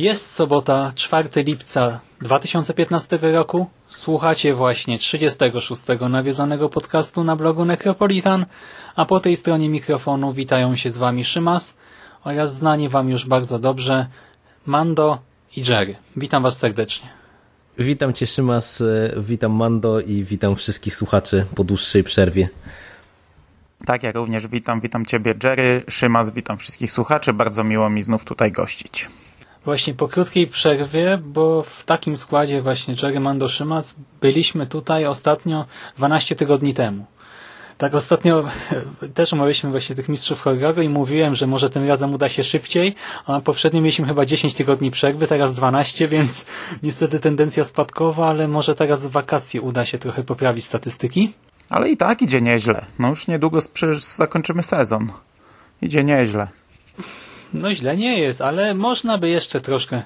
Jest sobota, 4 lipca 2015 roku. Słuchacie właśnie 36. nawiedzonego podcastu na blogu Necropolitan, a po tej stronie mikrofonu witają się z Wami Szymas oraz znani Wam już bardzo dobrze Mando i Jerry. Witam Was serdecznie. Witam Cię Szymas, witam Mando i witam wszystkich słuchaczy po dłuższej przerwie. Tak, ja również witam, witam Ciebie Jerry, Szymas, witam wszystkich słuchaczy, bardzo miło mi znów tutaj gościć. Właśnie po krótkiej przerwie, bo w takim składzie właśnie Jerry Szymas byliśmy tutaj ostatnio 12 tygodni temu. Tak ostatnio też omawialiśmy właśnie tych mistrzów horroru i mówiłem, że może tym razem uda się szybciej, a poprzednio mieliśmy chyba 10 tygodni przerwy, teraz 12, więc niestety tendencja spadkowa, ale może teraz w wakacje uda się trochę poprawić statystyki. Ale i tak idzie nieźle. No już niedługo zakończymy sezon. Idzie nieźle. No źle nie jest, ale można by jeszcze troszkę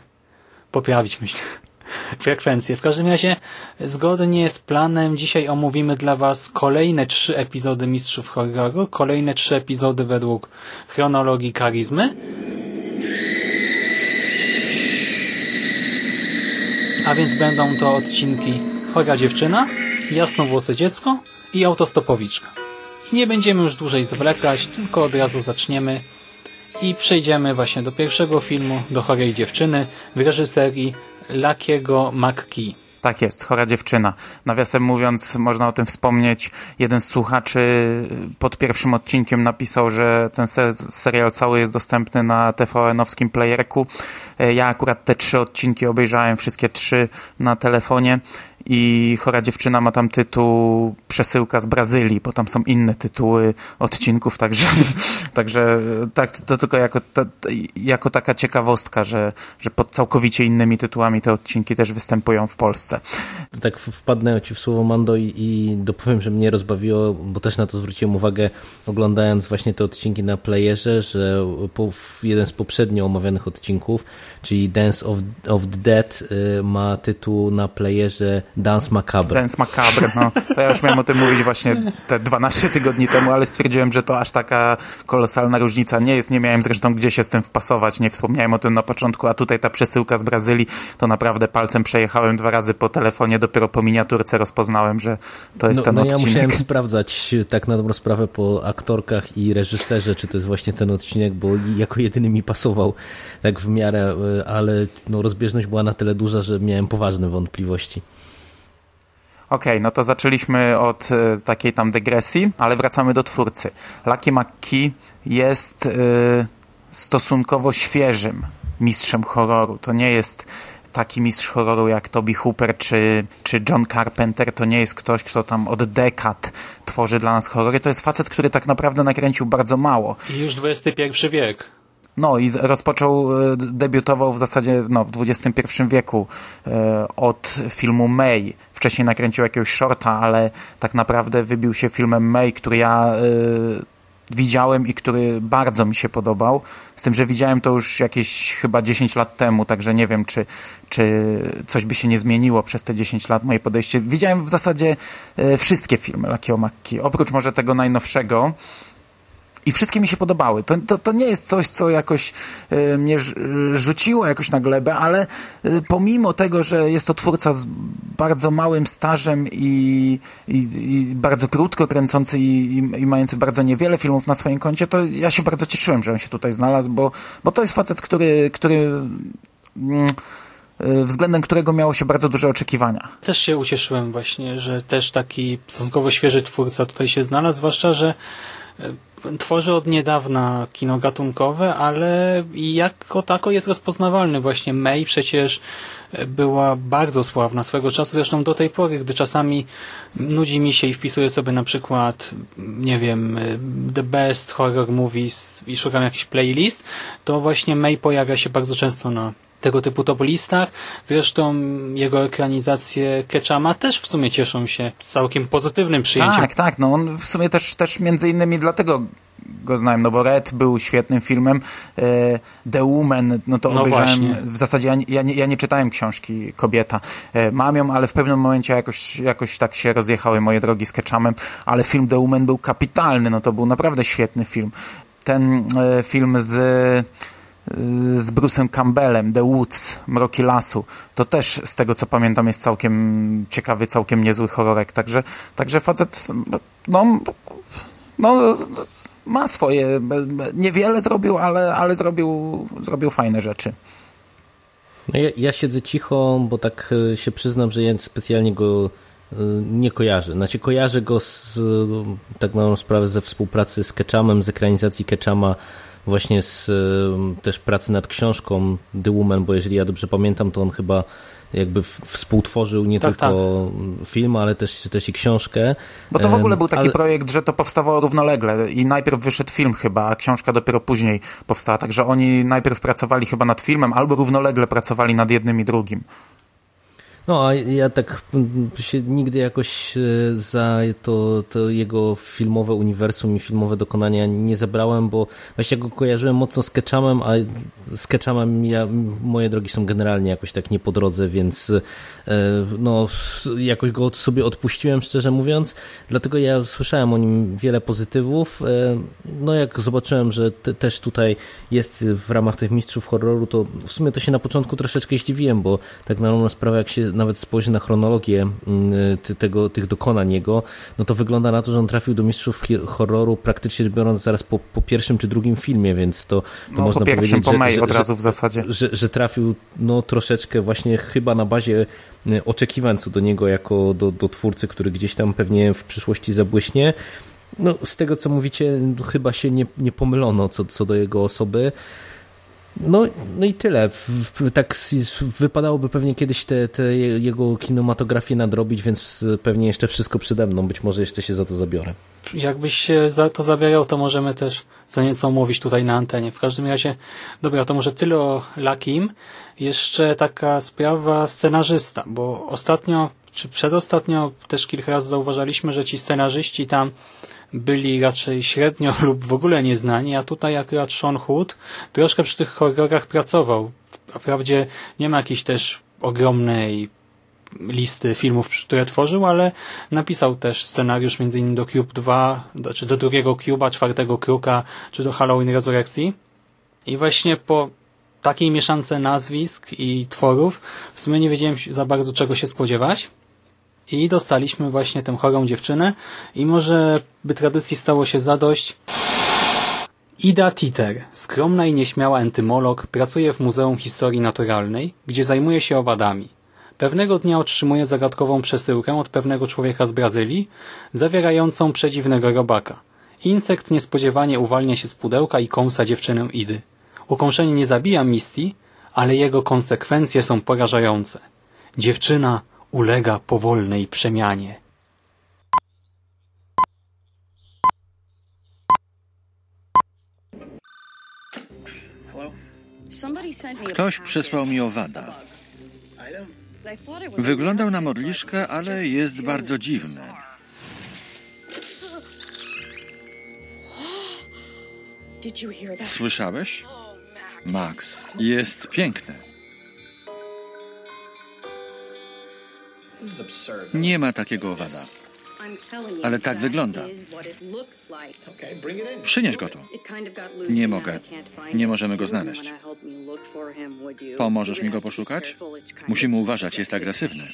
poprawić, myślę, frekwencję. W każdym razie, zgodnie z planem, dzisiaj omówimy dla Was kolejne trzy epizody Mistrzów Horroru, kolejne trzy epizody według chronologii karizmy. A więc będą to odcinki Chora Dziewczyna, Jasnowłose Dziecko i Autostopowiczka. I nie będziemy już dłużej zwlekać, tylko od razu zaczniemy i przejdziemy właśnie do pierwszego filmu, do chorej dziewczyny w reżyserii Lakiego McKee. Tak jest, chora dziewczyna. Nawiasem mówiąc, można o tym wspomnieć. Jeden z słuchaczy pod pierwszym odcinkiem napisał, że ten serial cały jest dostępny na TVN-owskim playerku. Ja akurat te trzy odcinki obejrzałem, wszystkie trzy na telefonie i Chora Dziewczyna ma tam tytuł Przesyłka z Brazylii, bo tam są inne tytuły odcinków, także, także tak, to tylko jako, to, jako taka ciekawostka, że, że pod całkowicie innymi tytułami te odcinki też występują w Polsce. Tak wpadnę ci w słowo Mando i, i dopowiem, że mnie rozbawiło, bo też na to zwróciłem uwagę oglądając właśnie te odcinki na playerze, że jeden z poprzednio omawianych odcinków, czyli Dance of, of the Dead y, ma tytuł na playerze Dance Macabre. Dance Macabre, no. To ja już miałem o tym mówić właśnie te 12 tygodni temu, ale stwierdziłem, że to aż taka kolosalna różnica nie jest. Nie miałem zresztą gdzie się z tym wpasować, nie wspomniałem o tym na początku, a tutaj ta przesyłka z Brazylii, to naprawdę palcem przejechałem dwa razy po telefonie, dopiero po miniaturce rozpoznałem, że to jest no, ten no odcinek. ja musiałem sprawdzać tak na dobrą sprawę po aktorkach i reżyserze, czy to jest właśnie ten odcinek, bo jako jedyny mi pasował tak w miarę, ale no, rozbieżność była na tyle duża, że miałem poważne wątpliwości. Okej, okay, no to zaczęliśmy od y, takiej tam dygresji, ale wracamy do twórcy. Lucky McKee jest y, stosunkowo świeżym mistrzem horroru. To nie jest taki mistrz horroru jak Toby Hooper czy, czy John Carpenter. To nie jest ktoś, kto tam od dekad tworzy dla nas horrory. To jest facet, który tak naprawdę nakręcił bardzo mało. I już XXI wiek. No i rozpoczął, debiutował w zasadzie no, w XXI wieku e, od filmu May. Wcześniej nakręcił jakiegoś shorta, ale tak naprawdę wybił się filmem May, który ja e, widziałem i który bardzo mi się podobał. Z tym, że widziałem to już jakieś chyba 10 lat temu, także nie wiem, czy, czy coś by się nie zmieniło przez te 10 lat moje podejście. Widziałem w zasadzie e, wszystkie filmy Lakio Makki, oprócz może tego najnowszego, i wszystkie mi się podobały. To, to, to nie jest coś, co jakoś y, mnie rzuciło jakoś na glebę, ale y, pomimo tego, że jest to twórca z bardzo małym stażem i, i, i bardzo krótko kręcący i, i, mający bardzo niewiele filmów na swoim koncie, to ja się bardzo cieszyłem, że on się tutaj znalazł, bo, bo to jest facet, który, który mm, y, względem którego miało się bardzo duże oczekiwania. Też się ucieszyłem właśnie, że też taki stosunkowo świeży twórca tutaj się znalazł, zwłaszcza, że e, tworzy od niedawna kino gatunkowe, ale jako tako jest rozpoznawalny. Właśnie May przecież e, była bardzo sławna swego czasu, zresztą do tej pory, gdy czasami nudzi mi się i wpisuję sobie na przykład, nie wiem, e, The Best Horror Movies i szukam jakiś playlist, to właśnie May pojawia się bardzo często na tego typu top listach. Zresztą jego ekranizacje Ketchama też w sumie cieszą się całkiem pozytywnym przyjęciem. Tak, tak, no on w sumie też, też między innymi dlatego go znałem, no bo Red był świetnym filmem, e, The Woman, no to No obejrzałem, właśnie. w zasadzie ja, nie- ja, nie, ja nie czytałem książki Kobieta, E, mam ją, ale w pewnym momencie jakoś, jakoś tak się rozjechały moje drogi z Ketchamem, ale film The Woman był kapitalny, no to był naprawdę świetny film. Ten e, film z z Bruce'em Campbellem, The Woods, Mroki Lasu. To też z tego co pamiętam jest całkiem ciekawy, całkiem niezły horrorek. Także, także facet no, no ma swoje, niewiele zrobił, ale, ale zrobił, zrobił fajne rzeczy. No ja, ja siedzę cicho, bo tak e, się przyznam, że ja specjalnie go e, nie kojarzę. Znaczy kojarzę go z, e, tak dobrą sprawę ze współpracy z Ketchamem, z ekranizacji Ketchama, właśnie z też pracy nad książką The Woman, bo jeżeli ja dobrze pamiętam, to on chyba jakby współtworzył nie Tak, tylko film, ale też, też i książkę. Bo to w ogóle był taki ale- projekt, że to powstawało równolegle i najpierw wyszedł film chyba, a książka dopiero później powstała. Także oni najpierw pracowali chyba nad filmem, albo równolegle pracowali nad jednym i drugim. No, a ja tak się nigdy jakoś e, za to, to jego filmowe uniwersum i filmowe dokonania nie zabrałem, bo właśnie go kojarzyłem mocno z Ketchamem, a z Ketchamem ja, moje drogi są generalnie jakoś tak nie po drodze, więc no, jakoś go sobie odpuściłem, szczerze mówiąc. Dlatego ja słyszałem o nim wiele pozytywów. E, No, jak zobaczyłem, że te, też tutaj jest w ramach tych mistrzów horroru, to w sumie to się na początku troszeczkę zdziwiłem, bo tak na dobrą sprawę, jak się nawet spojrzy na chronologię mm, tego, tych dokonań jego, no to wygląda na to, że on trafił do mistrzów horroru praktycznie biorąc zaraz po, po pierwszym czy drugim filmie, więc to, to No, można po pierwszym, powiedzieć, po że, May od że, razu w zasadzie. że, że trafił no, troszeczkę właśnie chyba na bazie oczekiwań co do niego jako do, do twórcy, który gdzieś tam pewnie w przyszłości zabłyśnie. No, z tego co mówicie, chyba się nie, nie pomylono co, co do jego osoby. No, no i tyle. Tak wypadałoby pewnie kiedyś te, te je- jego kinematografię nadrobić, więc pewnie jeszcze wszystko przede mną. Być może jeszcze się za to zabiorę. Jakbyś się za to zabierał, to możemy też co nieco mówić tutaj na antenie. W każdym razie, dobra, to może tyle o Lakim. Jeszcze taka sprawa scenarzysta, bo ostatnio, czy przedostatnio też kilka razy zauważaliśmy, że ci scenarzyści tam byli raczej średnio lub w ogóle nieznani, a tutaj akurat Sean Hood troszkę przy tych horrorach pracował. Wprawdzie nie ma jakiejś też ogromnej listy filmów, które tworzył, ale napisał też scenariusz innymi do Cube 2, do, czy do drugiego Cube'a, czwartego Kruka, czy do Halloween Resurrekcji. I właśnie po takiej mieszance nazwisk i tworów w sumie nie wiedziałem za bardzo czego się spodziewać. I dostaliśmy właśnie tę chorą dziewczynę i może by tradycji stało się zadość, Ida Titer, skromna i nieśmiała entymolog, pracuje w Muzeum Historii Naturalnej, gdzie zajmuje się owadami. Pewnego dnia otrzymuje zagadkową przesyłkę od pewnego człowieka z Brazylii, zawierającą przedziwnego robaka. Insekt niespodziewanie uwalnia się z pudełka i kąsa dziewczynę Idy. Ukąszenie nie zabija Misty, ale jego konsekwencje są porażające. Dziewczyna ulega powolnej przemianie. Ktoś przysłał mi owada. Wyglądał na modliszkę, ale jest bardzo dziwny. Słyszałeś? Max, jest piękny. Nie ma takiego owada. Ale tak wygląda. Przynieś go tu. Nie mogę. Nie możemy go znaleźć. Pomożesz mi go poszukać? Musimy uważać, jest agresywny.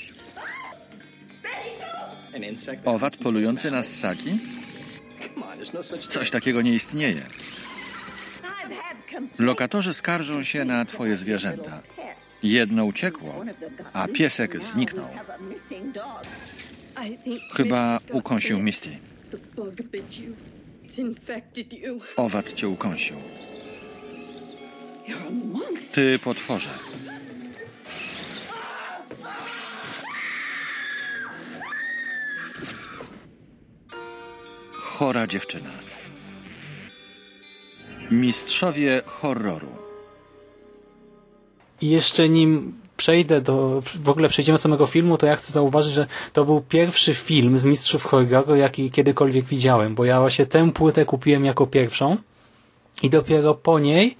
Owad polujący na ssaki? Coś takiego nie istnieje. Lokatorzy skarżą się na twoje zwierzęta. Jedno uciekło, a piesek zniknął. Chyba ukąsił Misty. Owad cię ukąsił. Ty potworze. Chora dziewczyna. Mistrzowie horroru. I jeszcze nim przejdę do, w ogóle przejdziemy samego filmu, to ja chcę zauważyć, że to był pierwszy film z Mistrzów Horroru, jaki kiedykolwiek widziałem, bo ja właśnie tę płytę kupiłem jako pierwszą i dopiero po niej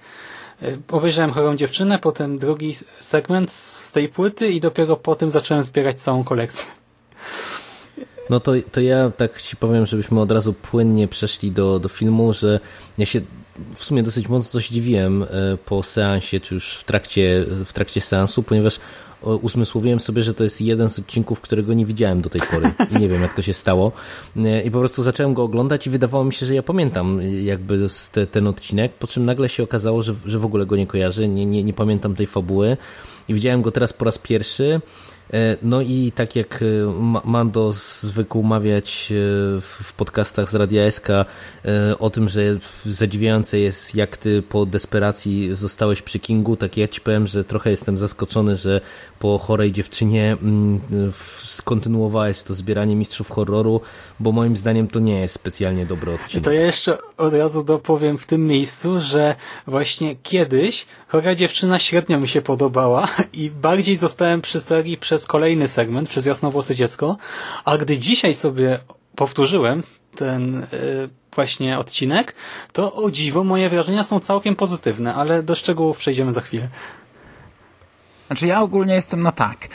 e, obejrzałem Chorą Dziewczynę, potem drugi segment z tej płyty i dopiero po tym zacząłem zbierać całą kolekcję. No to, to ja tak ci powiem, żebyśmy od razu płynnie przeszli do, do filmu, że ja się w sumie dosyć mocno zdziwiłem e, po seansie, czy już w trakcie, w trakcie seansu, ponieważ uzmysłowiłem sobie, że to jest jeden z odcinków, którego nie widziałem do tej pory i nie wiem jak to się stało. E, i po prostu zacząłem go oglądać i wydawało mi się, że ja pamiętam jakby te, ten odcinek, po czym nagle się okazało, że, że w ogóle go nie kojarzę, nie, nie, nie pamiętam tej fabuły. I widziałem go teraz po raz pierwszy. E, no i tak jak e, Mando zwykł mawiać e, w podcastach z Radia SK o tym, że zadziwiające jest jak ty po desperacji zostałeś przy Kingu, tak ja ci powiem, że trochę jestem zaskoczony, że po chorej dziewczynie mm, skontynuowałeś to zbieranie mistrzów horroru, bo moim zdaniem to nie jest specjalnie dobry odcinek. To ja jeszcze od razu dopowiem w tym miejscu, że właśnie kiedyś chora dziewczyna średnio mi się podobała i bardziej zostałem przy serii przez kolejny segment, przez jasnowłose dziecko, a gdy dzisiaj sobie powtórzyłem ten yy, właśnie odcinek, to o dziwo moje wrażenia są całkiem pozytywne, ale do szczegółów przejdziemy za chwilę. Znaczy ja ogólnie jestem na tak.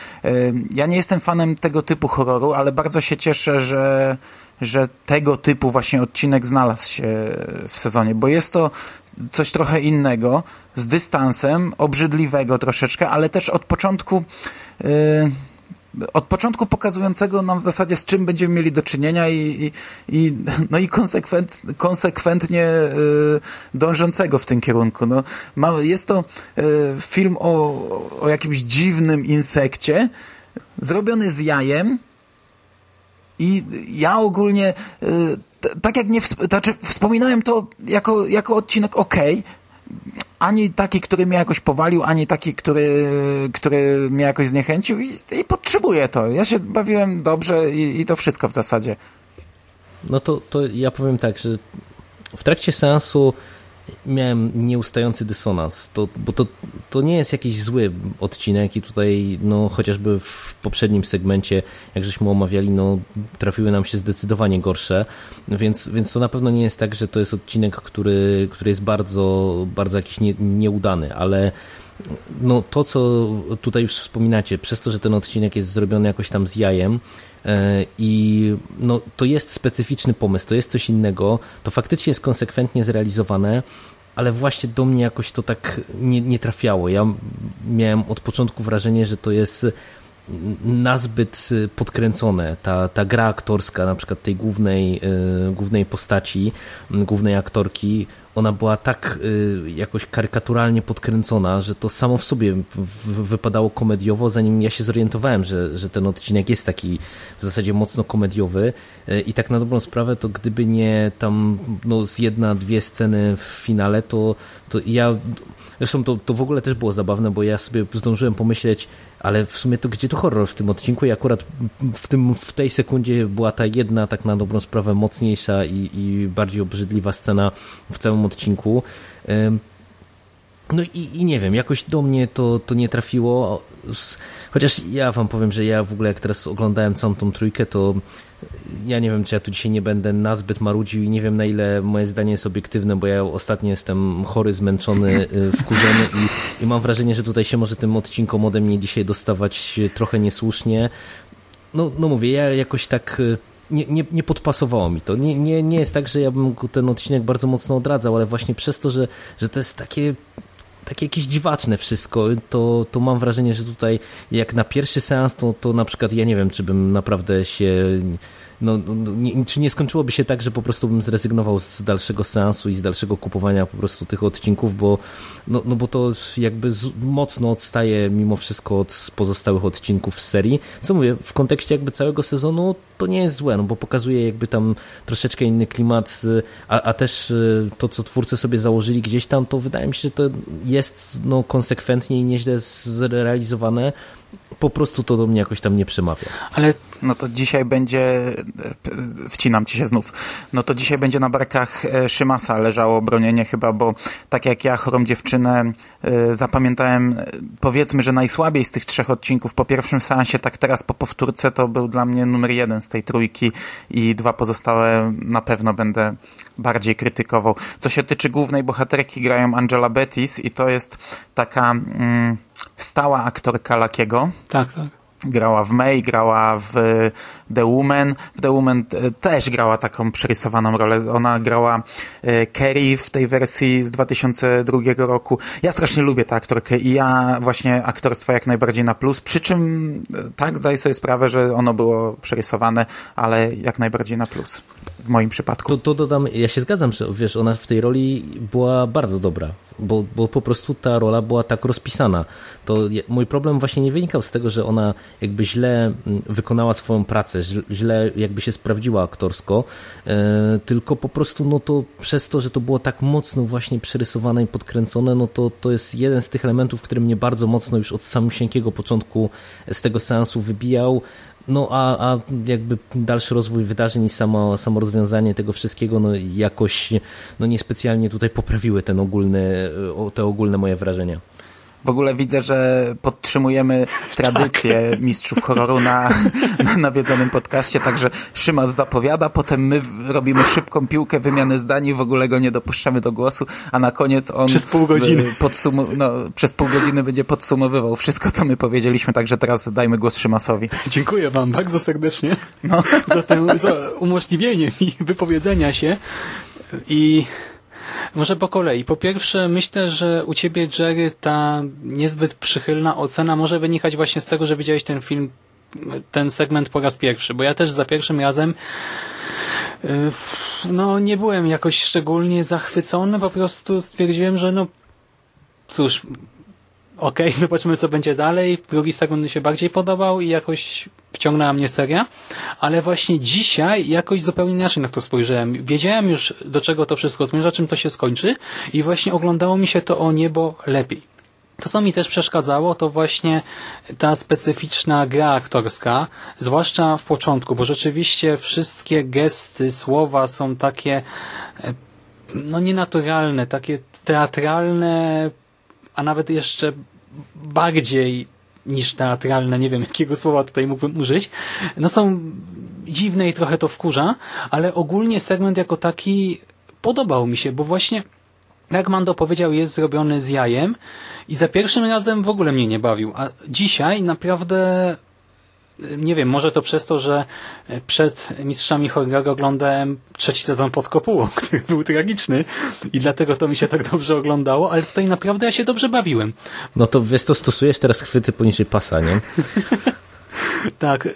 Ja nie jestem fanem tego typu horroru, ale bardzo się cieszę, że, że tego typu właśnie odcinek znalazł się w sezonie, bo jest to coś trochę innego, z dystansem, obrzydliwego troszeczkę, ale też od początku yy, od początku pokazującego nam w zasadzie z czym będziemy mieli do czynienia i, i, no i konsekwent, konsekwentnie y, dążącego w tym kierunku. No, jest to y, film o, o jakimś dziwnym insekcie, zrobiony z jajem i ja ogólnie y, tak jak nie, znaczy wspominałem to jako, jako odcinek ok, ani taki, który mnie jakoś powalił, ani taki, który, który mnie jakoś zniechęcił i, i potrzebuję to. Ja się bawiłem dobrze i, i to wszystko w zasadzie. No to, to ja powiem tak, że w trakcie seansu miałem nieustający dysonans, to, bo to, to nie jest jakiś zły odcinek i tutaj no, chociażby w poprzednim segmencie, jak żeśmy omawiali, no, trafiły nam się zdecydowanie gorsze, więc, więc to na pewno nie jest tak, że to jest odcinek, który, który jest bardzo, bardzo jakiś nie, nieudany, ale no, to, co tutaj już wspominacie, przez to, że ten odcinek jest zrobiony jakoś tam z jajem, i no, to jest specyficzny pomysł, to jest coś innego, to faktycznie jest konsekwentnie zrealizowane, ale właśnie do mnie jakoś to tak nie, nie trafiało. Ja miałem od początku wrażenie, że to jest nazbyt podkręcone. Ta, ta gra aktorska, na przykład tej głównej, e, głównej postaci, głównej aktorki, ona była tak y, jakoś karykaturalnie podkręcona, że to samo w sobie wypadało komediowo, zanim ja się zorientowałem, że, że ten odcinek jest taki w zasadzie mocno komediowy. Y, i tak na dobrą sprawę, to gdyby nie tam no, z jedna, dwie sceny w finale, to, to ja Zresztą to, to w ogóle też było zabawne, bo ja sobie zdążyłem pomyśleć, ale w sumie to gdzie tu horror w tym odcinku i akurat w, tym, w tej sekundzie była ta jedna tak na dobrą sprawę mocniejsza i, i bardziej obrzydliwa scena w całym odcinku. No i, i, nie wiem, jakoś do mnie to, to nie trafiło. Chociaż ja wam powiem, że ja w ogóle jak teraz oglądałem całą tą trójkę, to ja nie wiem, czy ja tu dzisiaj nie będę nazbyt marudził i nie wiem, na ile moje zdanie jest obiektywne, bo ja ostatnio jestem chory, zmęczony, y, wkurzony i, i mam wrażenie, że tutaj się może tym odcinkom ode mnie dzisiaj dostawać trochę niesłusznie. No, no mówię, ja jakoś tak y, nie, nie, nie podpasowało mi to. Nie, nie, nie jest tak, że ja bym ten odcinek bardzo mocno odradzał, ale właśnie przez to, że, że to jest takie takie jakieś dziwaczne wszystko, to, to mam wrażenie, że tutaj jak na pierwszy seans, to, to na przykład ja nie wiem, czy bym naprawdę się no, no nie, czy nie skończyłoby się tak, że po prostu bym zrezygnował z dalszego seansu i z dalszego kupowania po prostu tych odcinków, bo, no, no bo to jakby z, mocno odstaje mimo wszystko od pozostałych odcinków z serii. Co mówię, w kontekście jakby całego sezonu to nie jest złe, no bo pokazuje jakby tam troszeczkę inny klimat, a, a też y, to, co twórcy sobie założyli gdzieś tam, to wydaje mi się, że to jest no, konsekwentnie i nieźle zrealizowane po prostu to do mnie jakoś tam nie przemawia. Ale no to dzisiaj będzie, wcinam ci się znów, no to dzisiaj będzie na barkach e, Szymasa leżało bronienie chyba, bo tak jak ja chorą dziewczynę e, zapamiętałem, e, powiedzmy, że najsłabiej z tych trzech odcinków po pierwszym seansie, tak teraz po powtórce to był dla mnie numer jeden z tej trójki i dwa pozostałe na pewno będę bardziej krytykował. Co się tyczy głównej bohaterki, grają Angela Bettis i to jest taka mm, stała aktorka Lakiego. Tak, tak. Grała w May, grała w The Woman. W The Woman e, też grała taką przerysowaną rolę. Ona grała e, Kerry w tej wersji z 2002 roku. Ja strasznie lubię tę aktorkę i ja właśnie aktorstwo jak najbardziej na plus. Przy czym e, tak, zdaję sobie sprawę, że ono było przerysowane, ale jak najbardziej na plus w moim przypadku. To, to dodam, ja się zgadzam, że wiesz, ona w tej roli była bardzo dobra, bo, bo po prostu ta rola była tak rozpisana. To mój problem właśnie nie wynikał z tego, że ona jakby źle mm, wykonała swoją pracę, źle jakby się sprawdziła aktorsko, e, tylko po prostu no to przez to, że to było tak mocno właśnie przerysowane i podkręcone, no to to jest jeden z tych elementów, który mnie bardzo mocno już od samego początku z tego seansu wybijał. No a, a jakby dalszy rozwój wydarzeń i samo, samo rozwiązanie tego wszystkiego no jakoś no niespecjalnie tutaj poprawiły ten ogólny, te ogólne moje wrażenia. W ogóle widzę, że podtrzymujemy tradycję tak. mistrzów horroru na, na nawiedzonym podcaście, także Szymas zapowiada, potem my robimy szybką piłkę, wymianę zdań w ogóle go nie dopuszczamy do głosu, a na koniec on przez pół godziny, no, przez pół godziny będzie podsumowywał wszystko, co my powiedzieliśmy, także teraz dajmy głos Szymasowi. Dziękuję wam bardzo serdecznie no. za, tę, za umożliwienie mi wypowiedzenia się i może po kolei. Po pierwsze, myślę, że u ciebie, Jerry, ta niezbyt przychylna ocena może wynikać właśnie z tego, że widziałeś ten film, ten segment po raz pierwszy, bo ja też za pierwszym razem y, no nie byłem jakoś szczególnie zachwycony, po prostu stwierdziłem, że no cóż, okej, okay, zobaczymy co będzie dalej. Drugi segment mi się bardziej podobał i jakoś wciągnęła mnie seria, ale właśnie dzisiaj jakoś zupełnie inaczej na to spojrzałem. Wiedziałem już do czego to wszystko zmierza, czym to się skończy i właśnie oglądało mi się to o niebo lepiej. To, co mi też przeszkadzało, to właśnie ta specyficzna gra aktorska, zwłaszcza w początku, bo rzeczywiście wszystkie gesty, słowa są takie e, no nienaturalne, takie teatralne, a nawet jeszcze bardziej niż teatralne, nie wiem jakiego słowa tutaj mógłbym użyć, no są dziwne i trochę to wkurza, ale ogólnie segment jako taki podobał mi się, bo właśnie jak Mando powiedział, jest zrobiony z jajem i za pierwszym razem w ogóle mnie nie bawił, a dzisiaj naprawdę nie wiem, może to przez to, że przed Mistrzami Horroru oglądałem trzeci sezon pod kopułą, który był tragiczny i dlatego to mi się tak dobrze oglądało, ale tutaj naprawdę ja się dobrze bawiłem. No to wiesz, to stosujesz teraz chwyty poniżej pasa, nie? tak.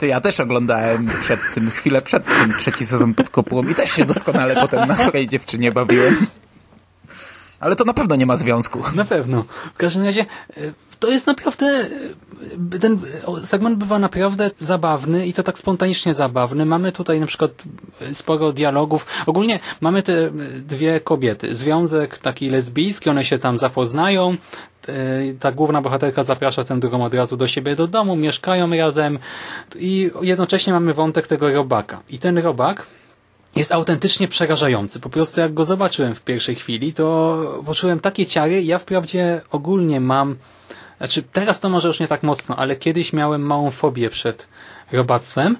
To ja też oglądałem przed tym, chwilę przed tym trzeci sezon pod kopułą i też się doskonale potem na chorej dziewczynie bawiłem. Ale to na pewno nie ma związku. Na pewno. W każdym razie to jest naprawdę, ten segment bywa naprawdę zabawny i to tak spontanicznie zabawny. Mamy tutaj na przykład sporo dialogów. Ogólnie mamy te dwie kobiety. Związek taki lesbijski, one się tam zapoznają. Ta główna bohaterka zaprasza tę drugą od razu do siebie do domu, mieszkają razem i jednocześnie mamy wątek tego robaka. I ten robak jest autentycznie przerażający. Po prostu jak go zobaczyłem w pierwszej chwili, to poczułem takie ciary. Ja wprawdzie ogólnie mam znaczy, teraz to może już nie tak mocno, ale kiedyś miałem małą fobię przed robactwem.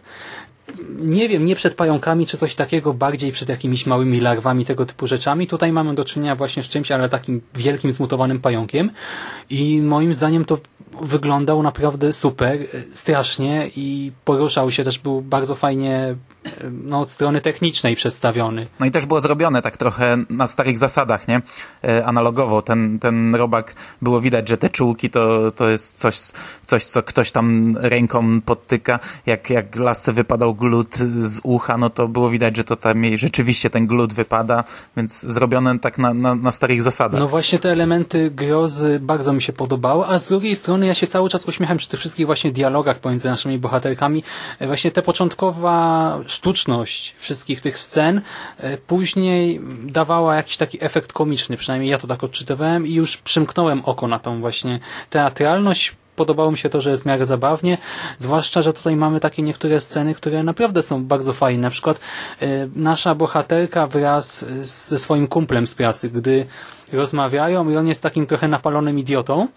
Nie wiem, nie przed pająkami czy coś takiego, bardziej przed jakimiś małymi larwami, tego typu rzeczami. Tutaj mamy do czynienia właśnie z czymś, ale takim wielkim, zmutowanym pająkiem. I moim zdaniem to wyglądał naprawdę super, strasznie i poruszał się też, był bardzo fajnie no, od strony technicznej przedstawiony. No i też było zrobione tak trochę na starych zasadach, nie? E, analogowo. Ten, ten robak, było widać, że te czułki to, to jest coś, coś, co ktoś tam ręką podtyka. Jak, jak lasce wypadał glut z ucha, no to było widać, że to tam jej rzeczywiście ten glut wypada, więc zrobione tak na, na, na starych zasadach. No właśnie te elementy grozy bardzo mi się podobały, a z drugiej strony ja się cały czas uśmiecham przy tych wszystkich właśnie dialogach pomiędzy naszymi bohaterkami. E, Właśnie te początkowa sztuczność wszystkich tych scen e, później dawała jakiś taki efekt komiczny, przynajmniej ja to tak odczytywałem i już przymknąłem oko na tą właśnie teatralność. Podobało mi się to, że jest w miarę zabawnie, zwłaszcza, że tutaj mamy takie niektóre sceny, które naprawdę są bardzo fajne. Na przykład e, nasza bohaterka wraz z- ze swoim kumplem z pracy, gdy rozmawiają i on jest takim trochę napalonym idiotą,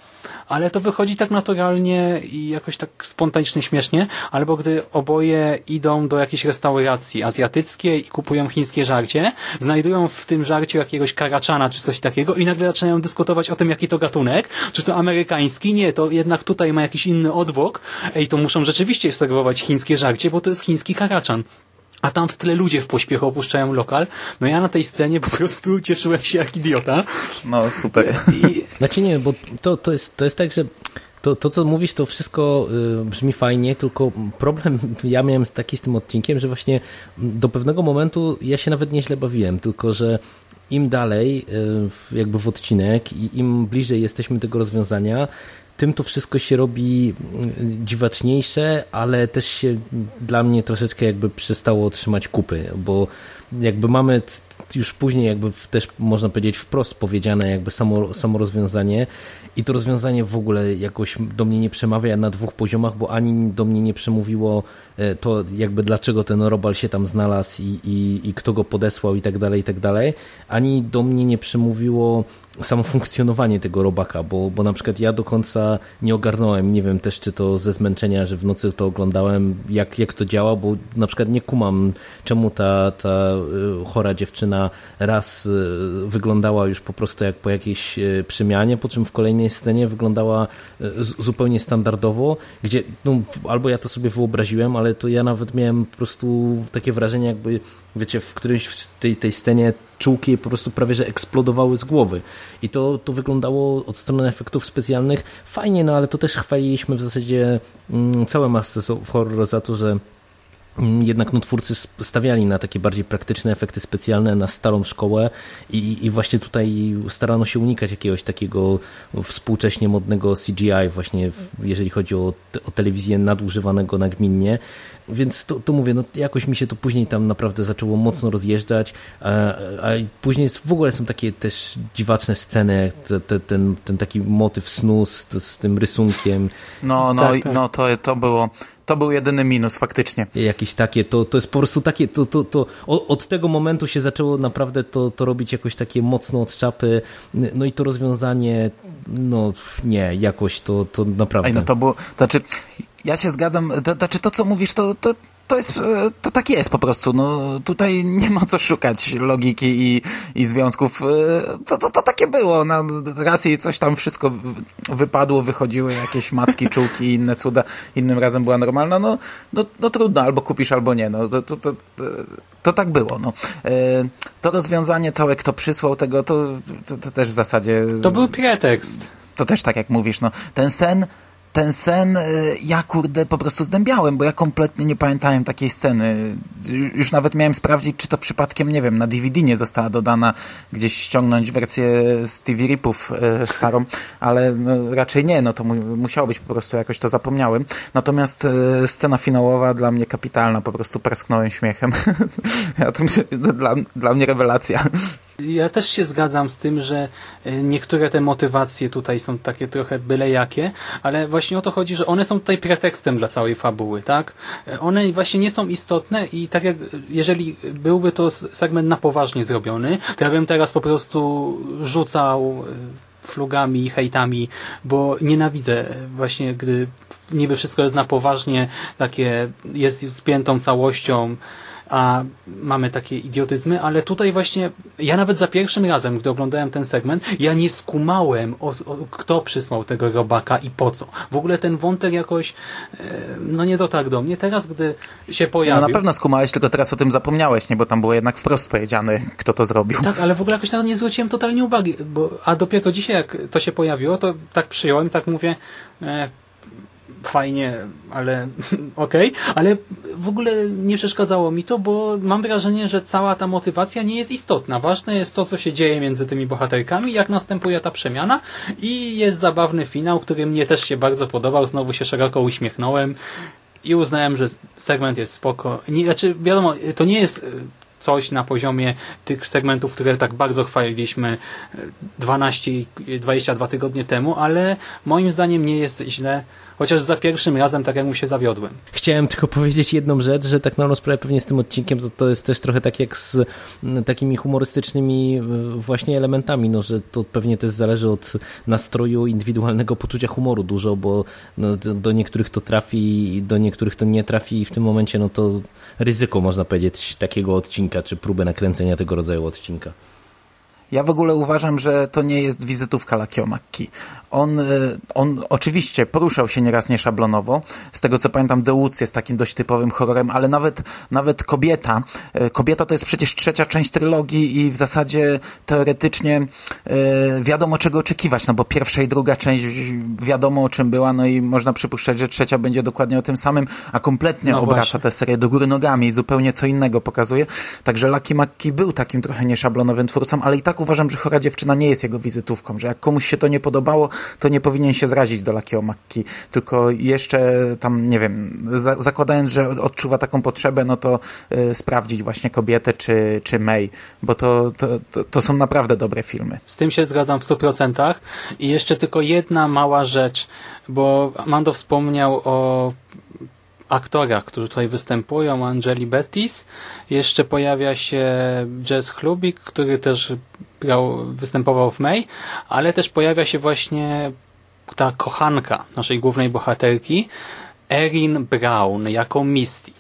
ale to wychodzi tak naturalnie i jakoś tak spontanicznie śmiesznie, albo gdy oboje idą do jakiejś restauracji azjatyckiej i kupują chińskie żarcie, znajdują w tym żarciu jakiegoś karaczana czy coś takiego i nagle zaczynają dyskutować o tym, jaki to gatunek, czy to amerykański, nie, to jednak tutaj ma jakiś inny odwłok, ej, to muszą rzeczywiście serwować chińskie żarcie, bo to jest chiński karaczan. A tam w tle ludzie w pośpiechu opuszczają lokal. No ja na tej scenie po prostu cieszyłem się jak idiota. No super. I Znaczy nie, bo to, to, jest, to jest tak, że to, to co mówisz, to wszystko y, brzmi fajnie, tylko problem ja miałem taki z tym odcinkiem, że właśnie do pewnego momentu ja się nawet nieźle bawiłem, tylko że im dalej y, jakby w odcinek i im bliżej jesteśmy tego rozwiązania, tym to wszystko się robi y, dziwaczniejsze, ale też się dla mnie troszeczkę jakby przestało trzymać kupy, bo jakby mamy już później jakby też można powiedzieć wprost powiedziane jakby samo, samo rozwiązanie i to rozwiązanie w ogóle jakoś do mnie nie przemawia na dwóch poziomach, bo ani do mnie nie przemówiło e, to jakby dlaczego ten robal się tam znalazł i, i, i kto go podesłał i tak dalej, i tak dalej, ani do mnie nie przemówiło samo funkcjonowanie tego robaka, bo, bo na przykład ja do końca nie ogarnąłem, nie wiem też czy to ze zmęczenia, że w nocy to oglądałem, jak, jak to działa, bo na przykład nie kumam, czemu ta, ta y, chora dziewczyna raz y, wyglądała już po prostu jak po jakiejś y, przemianie, po czym w kolejnej scenie wyglądała zupełnie standardowo, gdzie no, albo ja to sobie wyobraziłem, ale to ja nawet miałem po prostu takie wrażenie jakby wiecie, w którejś w tej, tej scenie czułki po prostu prawie, że eksplodowały z głowy. I to, to wyglądało od strony efektów specjalnych fajnie, no ale to też chwaliliśmy w zasadzie mm, całe Masters of Horror za to, że jednak no, twórcy stawiali na takie bardziej praktyczne efekty specjalne, na starą szkołę i, i właśnie tutaj starano się unikać jakiegoś takiego współcześnie modnego CGI właśnie, w, jeżeli chodzi o, o telewizję nadużywanego nagminnie, więc to, to mówię, no jakoś mi się to później tam naprawdę zaczęło mocno rozjeżdżać, a, a później w ogóle są takie też dziwaczne sceny, te, te, ten, ten taki motyw snu z, z tym rysunkiem, No, no, Tak, tak. no to, to było, to był jedyny minus faktycznie. jakieś takie, to, to jest po prostu takie, to, to, to od tego momentu się zaczęło naprawdę to, to robić jakoś takie mocno od czapy, no i to rozwiązanie, no nie, jakoś to, to naprawdę. Ej, no to było, to znaczy, ja się zgadzam, to znaczy to, co mówisz, to, to, to jest, e, to tak jest po prostu, no tutaj nie ma co szukać logiki i, i związków, E, to, to, to takie było, no, raz jej coś tam wszystko wypadło, wychodziły jakieś macki, czułki i inne cuda, innym razem była normalna, no, no, no trudno, albo kupisz, albo nie, no to, to, to, to tak było, no. E, To rozwiązanie całe, kto przysłał tego, to, to, to też w zasadzie... To był pretekst. to też tak jak mówisz, no, ten sen, ten sen, y, ja kurde po prostu zdębiałem, bo ja kompletnie nie pamiętałem takiej sceny. Ju- Już nawet miałem sprawdzić, czy to przypadkiem, nie wiem, na DVD nie została dodana, gdzieś ściągnąć wersję z TV Ripów y, starą, ale no, raczej nie, no to mu, musiało być po prostu, jakoś to zapomniałem. Natomiast y, scena finałowa dla mnie kapitalna, po prostu prasknąłem śmiechem. ja to, dla, dla mnie rewelacja. Ja też się zgadzam z tym, że e, niektóre te motywacje tutaj są takie trochę byle jakie, ale właśnie o to chodzi, że one są tutaj pretekstem dla całej fabuły, tak? E, One właśnie nie są istotne i tak jak, jeżeli byłby to segment na poważnie zrobiony, to ja bym teraz po prostu rzucał e, flugami, hejtami, bo nienawidzę właśnie, gdy niby wszystko jest na poważnie, takie jest spiętą całością, a mamy takie idiotyzmy, ale tutaj właśnie ja nawet za pierwszym razem, gdy oglądałem ten segment, ja nie skumałem, o, o, kto przysłał tego robaka i po co. W ogóle ten wątek jakoś e, no nie dotarł do mnie. Teraz, gdy się pojawił... No na pewno skumałeś, tylko teraz o tym zapomniałeś, nie? Bo tam było jednak wprost powiedziane, kto to zrobił. Tak, ale w ogóle jakoś na to nie zwróciłem totalnie uwagi, bo, a dopiero dzisiaj, jak to się pojawiło, to tak przyjąłem, tak mówię, e, fajnie, ale okej, okay. ale w ogóle nie przeszkadzało mi to, bo mam wrażenie, że cała ta motywacja nie jest istotna. Ważne jest to, co się dzieje między tymi bohaterkami, jak następuje ta przemiana i jest zabawny finał, który mnie też się bardzo podobał, znowu się szeroko uśmiechnąłem i uznałem, że segment jest spoko. Nie, znaczy, wiadomo, to nie jest coś na poziomie tych segmentów, które tak bardzo chwaliliśmy 12 i 22 tygodnie temu, ale moim zdaniem nie jest źle Chociaż za pierwszym razem tak jak mu się zawiodłem. Chciałem tylko powiedzieć jedną rzecz, że tak na sprawę pewnie z tym odcinkiem to, to jest też trochę tak jak z takimi humorystycznymi właśnie elementami, no, że to pewnie też zależy od nastroju indywidualnego poczucia humoru dużo, bo no, do niektórych to trafi, do niektórych to nie trafi i w tym momencie no to ryzyko można powiedzieć takiego odcinka, czy próbę nakręcenia tego rodzaju odcinka. Ja w ogóle uważam, że to nie jest wizytówka Lakio McKee. On, e, on oczywiście poruszał się nieraz nieszablonowo. Z tego co pamiętam, Deutz jest takim dość typowym horrorem, ale nawet, nawet Kobieta. E, Kobieta to jest przecież trzecia część trylogii i w zasadzie teoretycznie e, wiadomo czego oczekiwać, no bo pierwsza i druga część wiadomo o czym była, no i można przypuszczać, że trzecia będzie dokładnie o tym samym, a kompletnie no obraca tę serię do góry nogami i zupełnie co innego pokazuje. Także Lucky McKee był takim trochę nieszablonowym twórcą, ale i tak uważam, że chora dziewczyna nie jest jego wizytówką, że jak komuś się to nie podobało, to nie powinien się zrazić do Lakio Makki, tylko jeszcze tam, nie wiem, za, zakładając, że odczuwa taką potrzebę, no to y, sprawdzić właśnie kobietę czy, czy May, bo to, to, to, to są naprawdę dobre filmy. Z tym się zgadzam w 100% i jeszcze tylko jedna mała rzecz, bo Mando wspomniał o aktorach, którzy tutaj występują, Angeli Bettis. Jeszcze pojawia się Jess Chlubik, który też grał, występował w May, ale też pojawia się właśnie ta kochanka naszej głównej bohaterki, Erin Brown, jako Misty.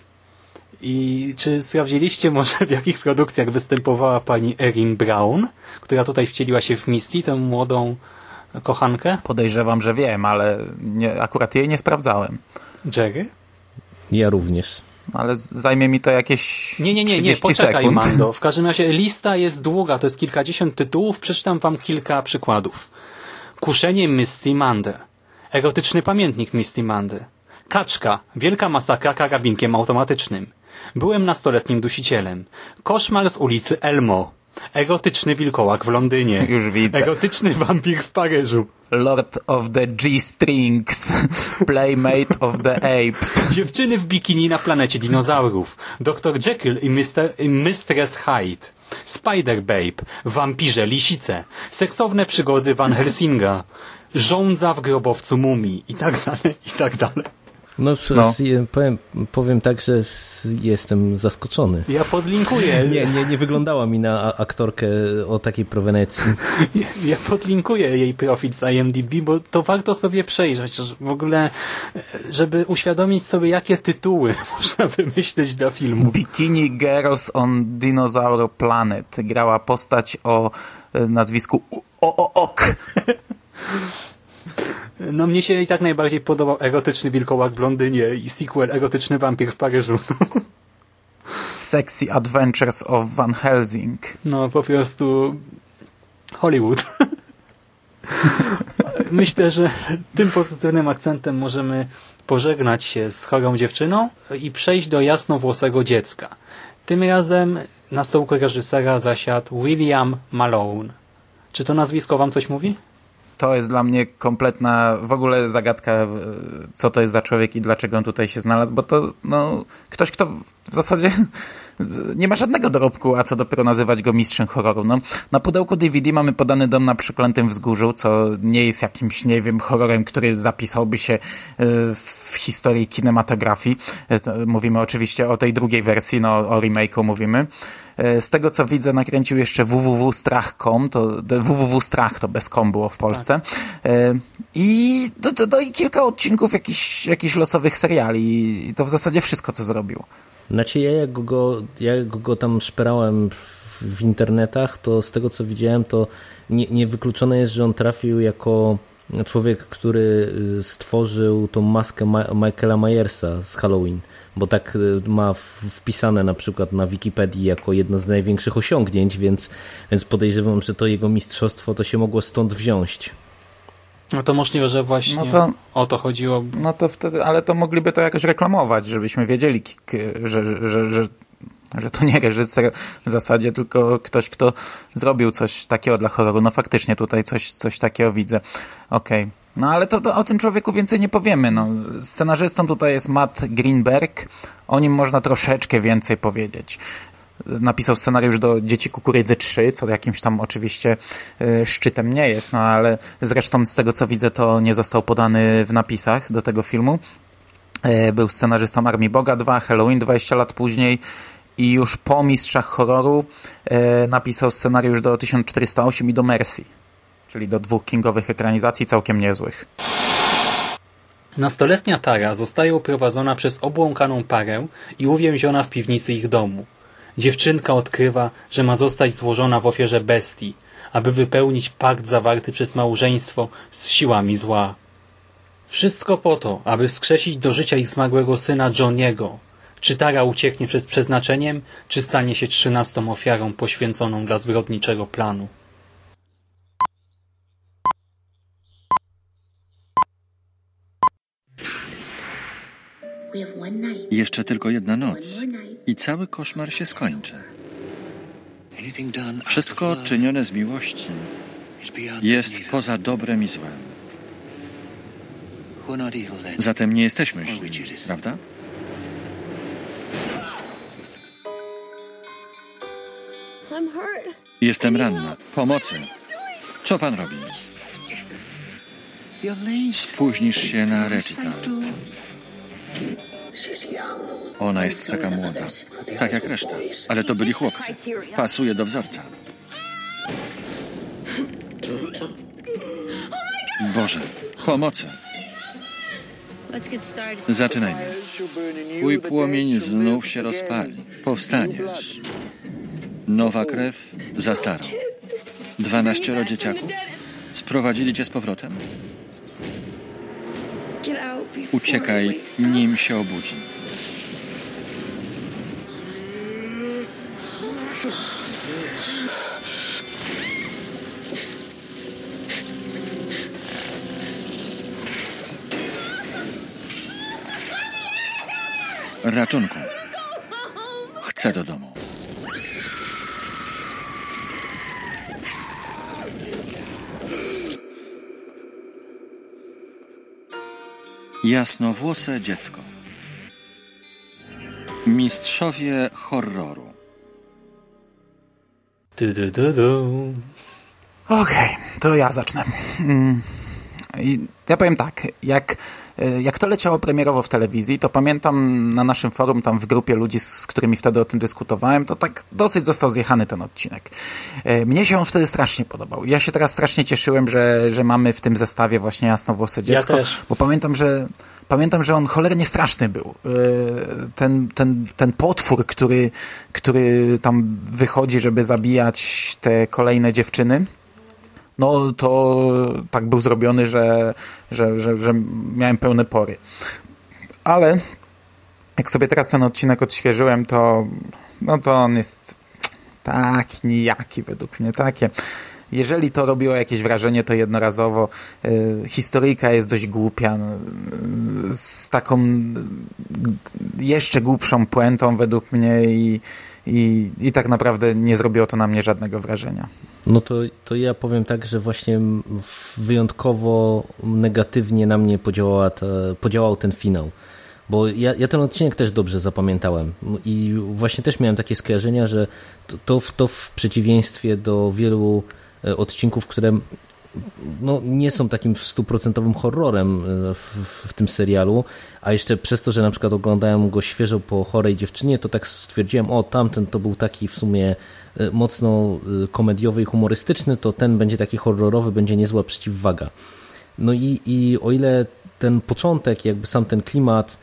I czy sprawdziliście może w jakich produkcjach występowała pani Erin Brown, która tutaj wcieliła się w Misty, tę młodą kochankę? Podejrzewam, że wiem, ale nie, akurat jej nie sprawdzałem. Jerry? Ja również. No, ale zajmie mi to jakieś Nie, nie, nie, nie, poczekaj sekund. Mando. W każdym razie lista jest długa, to jest kilkadziesiąt tytułów, przeczytam wam kilka przykładów. Kuszenie Misty Mandy. Erotyczny pamiętnik Misty Mandy. Kaczka. Wielka masakra karabinkiem automatycznym. Byłem nastoletnim dusicielem. Koszmar z ulicy Elmo. Erotyczny wilkołak w Londynie. Już widzę. Erotyczny wampir w Paryżu. Lord of the G-Strings. Playmate of the Apes. Dziewczyny w bikini na planecie dinozaurów. Dr. Jekyll i, Mister, i Mistress Hyde. Spider Babe. Wampirze lisice. Seksowne przygody Van Helsinga. Żądza w grobowcu mumii. I tak dalej, i tak dalej. No, no. Powiem, powiem tak, że jestem zaskoczony. Ja podlinkuję. Nie, nie, nie wyglądała mi na aktorkę o takiej prowenecji. Ja, ja podlinkuję jej profil z IMDb, bo to warto sobie przejrzeć. W ogóle, żeby uświadomić sobie, jakie tytuły można wymyślić dla filmu. Bikini Girls on Dinosaur Planet. Grała postać o e, nazwisku O-O-Ok. No mnie się i tak najbardziej podobał erotyczny wilkołak w Londynie i sequel erotyczny wampir w Paryżu. Sexy Adventures of Van Helsing. No po prostu Hollywood. Myślę, że tym pozytywnym akcentem możemy pożegnać się z chorą dziewczyną i przejść do jasnowłosego dziecka. Tym razem na stołku reżysera zasiadł William Malone. Czy to nazwisko wam coś mówi? To jest dla mnie kompletna w ogóle zagadka, e, co to jest za człowiek i dlaczego on tutaj się znalazł, bo to no, ktoś, kto w zasadzie nie ma żadnego dorobku, a co dopiero nazywać go mistrzem horroru. No, na pudełku DVD mamy podany dom na przeklętym wzgórzu, co nie jest jakimś, nie wiem, horrorem, który zapisałby się e, w historii kinematografii. E, mówimy oczywiście o tej drugiej wersji, no o remake'u mówimy. E, z tego co widzę, nakręcił jeszcze www.strach.com, to www.strach to bez kom było w Polsce. Tak. I, do, do, do, i kilka odcinków jakichś, jakichś losowych seriali. I to w zasadzie wszystko, co zrobił. Znaczy ja jak go, jak go tam szperałem w, internetach, to z tego co widziałem, to nie, niewykluczone jest, że on trafił jako człowiek, który y, stworzył tą maskę Ma Michaela Myersa z Halloween, bo tak y, ma wpisane na przykład na Wikipedii jako jedno z największych osiągnięć, więc, więc podejrzewam, że to jego mistrzostwo to się mogło stąd wziąć. No to możliwe, że właśnie no to, o to chodziło. No to wtedy, ale to mogliby to jakoś reklamować, żebyśmy wiedzieli, że, że, że, że że to nie reżyser w zasadzie, tylko ktoś, kto zrobił coś takiego dla horroru. No faktycznie tutaj coś, coś takiego widzę. Okej. Okay. No ale to, to, o tym człowieku więcej nie powiemy. No, scenarzystą tutaj jest Matt Greenberg. O nim można troszeczkę więcej powiedzieć. Napisał scenariusz do Dzieci Kukurydzy 3, co jakimś tam oczywiście y, szczytem nie jest, no ale zresztą z tego co widzę to nie został podany w napisach do tego filmu. Y, był scenarzystą Armii Boga 2, Halloween 20 lat później i już po Mistrzach Horroru e, napisał scenariusz do 1408 i do Mercy, czyli do dwóch kingowych ekranizacji całkiem niezłych. Nastoletnia Tara zostaje uprowadzona przez obłąkaną parę i uwięziona w piwnicy ich domu. Dziewczynka odkrywa, że ma zostać złożona w ofierze bestii, aby wypełnić pakt zawarty przez małżeństwo z siłami zła. Wszystko po to, aby wskrzesić do życia ich zmarłego syna Johniego, czy Tara ucieknie przed przeznaczeniem, czy stanie się trzynastą ofiarą poświęconą dla zbrodniczego planu? Jeszcze tylko jedna noc i cały koszmar się skończy. Wszystko czynione z miłości jest poza dobrem i złem. Zatem nie jesteśmy źli, prawda? Jestem ranna. Pomocy. Co pan robi? Spóźnisz się na recital. Ona jest taka młoda. Tak jak reszta. Ale to byli chłopcy. Pasuje do wzorca. Boże, pomocy. Zaczynajmy. Twój płomień znów się rozpali. Powstaniesz. Nowa krew za starą. Dwanaścioro dzieciaków. Sprowadzili cię z powrotem? Uciekaj, nim się obudzi. Ratunku. Chcę do domu. Jasnowłose dziecko. Mistrzowie horroru. Okej, okay, to ja zacznę. I ja powiem tak, jak E, jak to leciało premierowo w telewizji, to pamiętam na naszym forum, tam w grupie ludzi, z którymi wtedy o tym dyskutowałem, to tak dosyć został zjechany ten odcinek. E, mnie się on wtedy strasznie podobał. Ja się teraz strasznie cieszyłem, że, że mamy w tym zestawie właśnie jasnowłose dziecko, ja bo pamiętam, że pamiętam, że on cholernie straszny był. E, ten, ten, ten potwór, który, który tam wychodzi, żeby zabijać te kolejne dziewczyny, no to tak był zrobiony, że, że, że, że miałem pełne pory. Ale jak sobie teraz ten odcinek odświeżyłem, to no to on jest taki nijaki według mnie, takie. Jeżeli to robiło jakieś wrażenie, to jednorazowo. Y, historyjka jest dość głupia, y, z taką jeszcze głupszą puentą według mnie i i, i tak naprawdę nie zrobiło to na mnie żadnego wrażenia. No to, to ja powiem tak, że właśnie wyjątkowo negatywnie na mnie podziałała ta, podziałał ten finał. Bo ja, ja ten odcinek też dobrze zapamiętałem i właśnie też miałem takie skojarzenia, że to, to, to w przeciwieństwie do wielu e, odcinków, które no, nie są takim stuprocentowym horrorem e, w, w, tym serialu, a jeszcze przez to, że na przykład oglądałem go świeżo po chorej dziewczynie, to tak stwierdziłem, o tamten to był taki w sumie e, mocno e, komediowy i humorystyczny, to ten będzie taki horrorowy, będzie niezła przeciwwaga. No i, i o ile ten początek, jakby sam ten klimat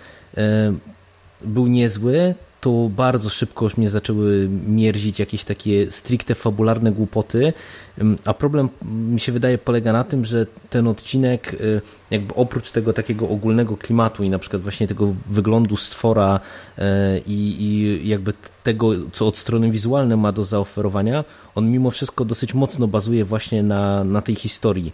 był niezły, to bardzo szybko już mnie zaczęły mierzić jakieś takie stricte fabularne głupoty, a problem mi się wydaje polega na tym, że ten odcinek y, jakby oprócz tego takiego ogólnego klimatu i na przykład właśnie tego wyglądu stwora y, i, i jakby tego, co od strony wizualnej ma do zaoferowania, on mimo wszystko dosyć mocno bazuje właśnie na, na tej historii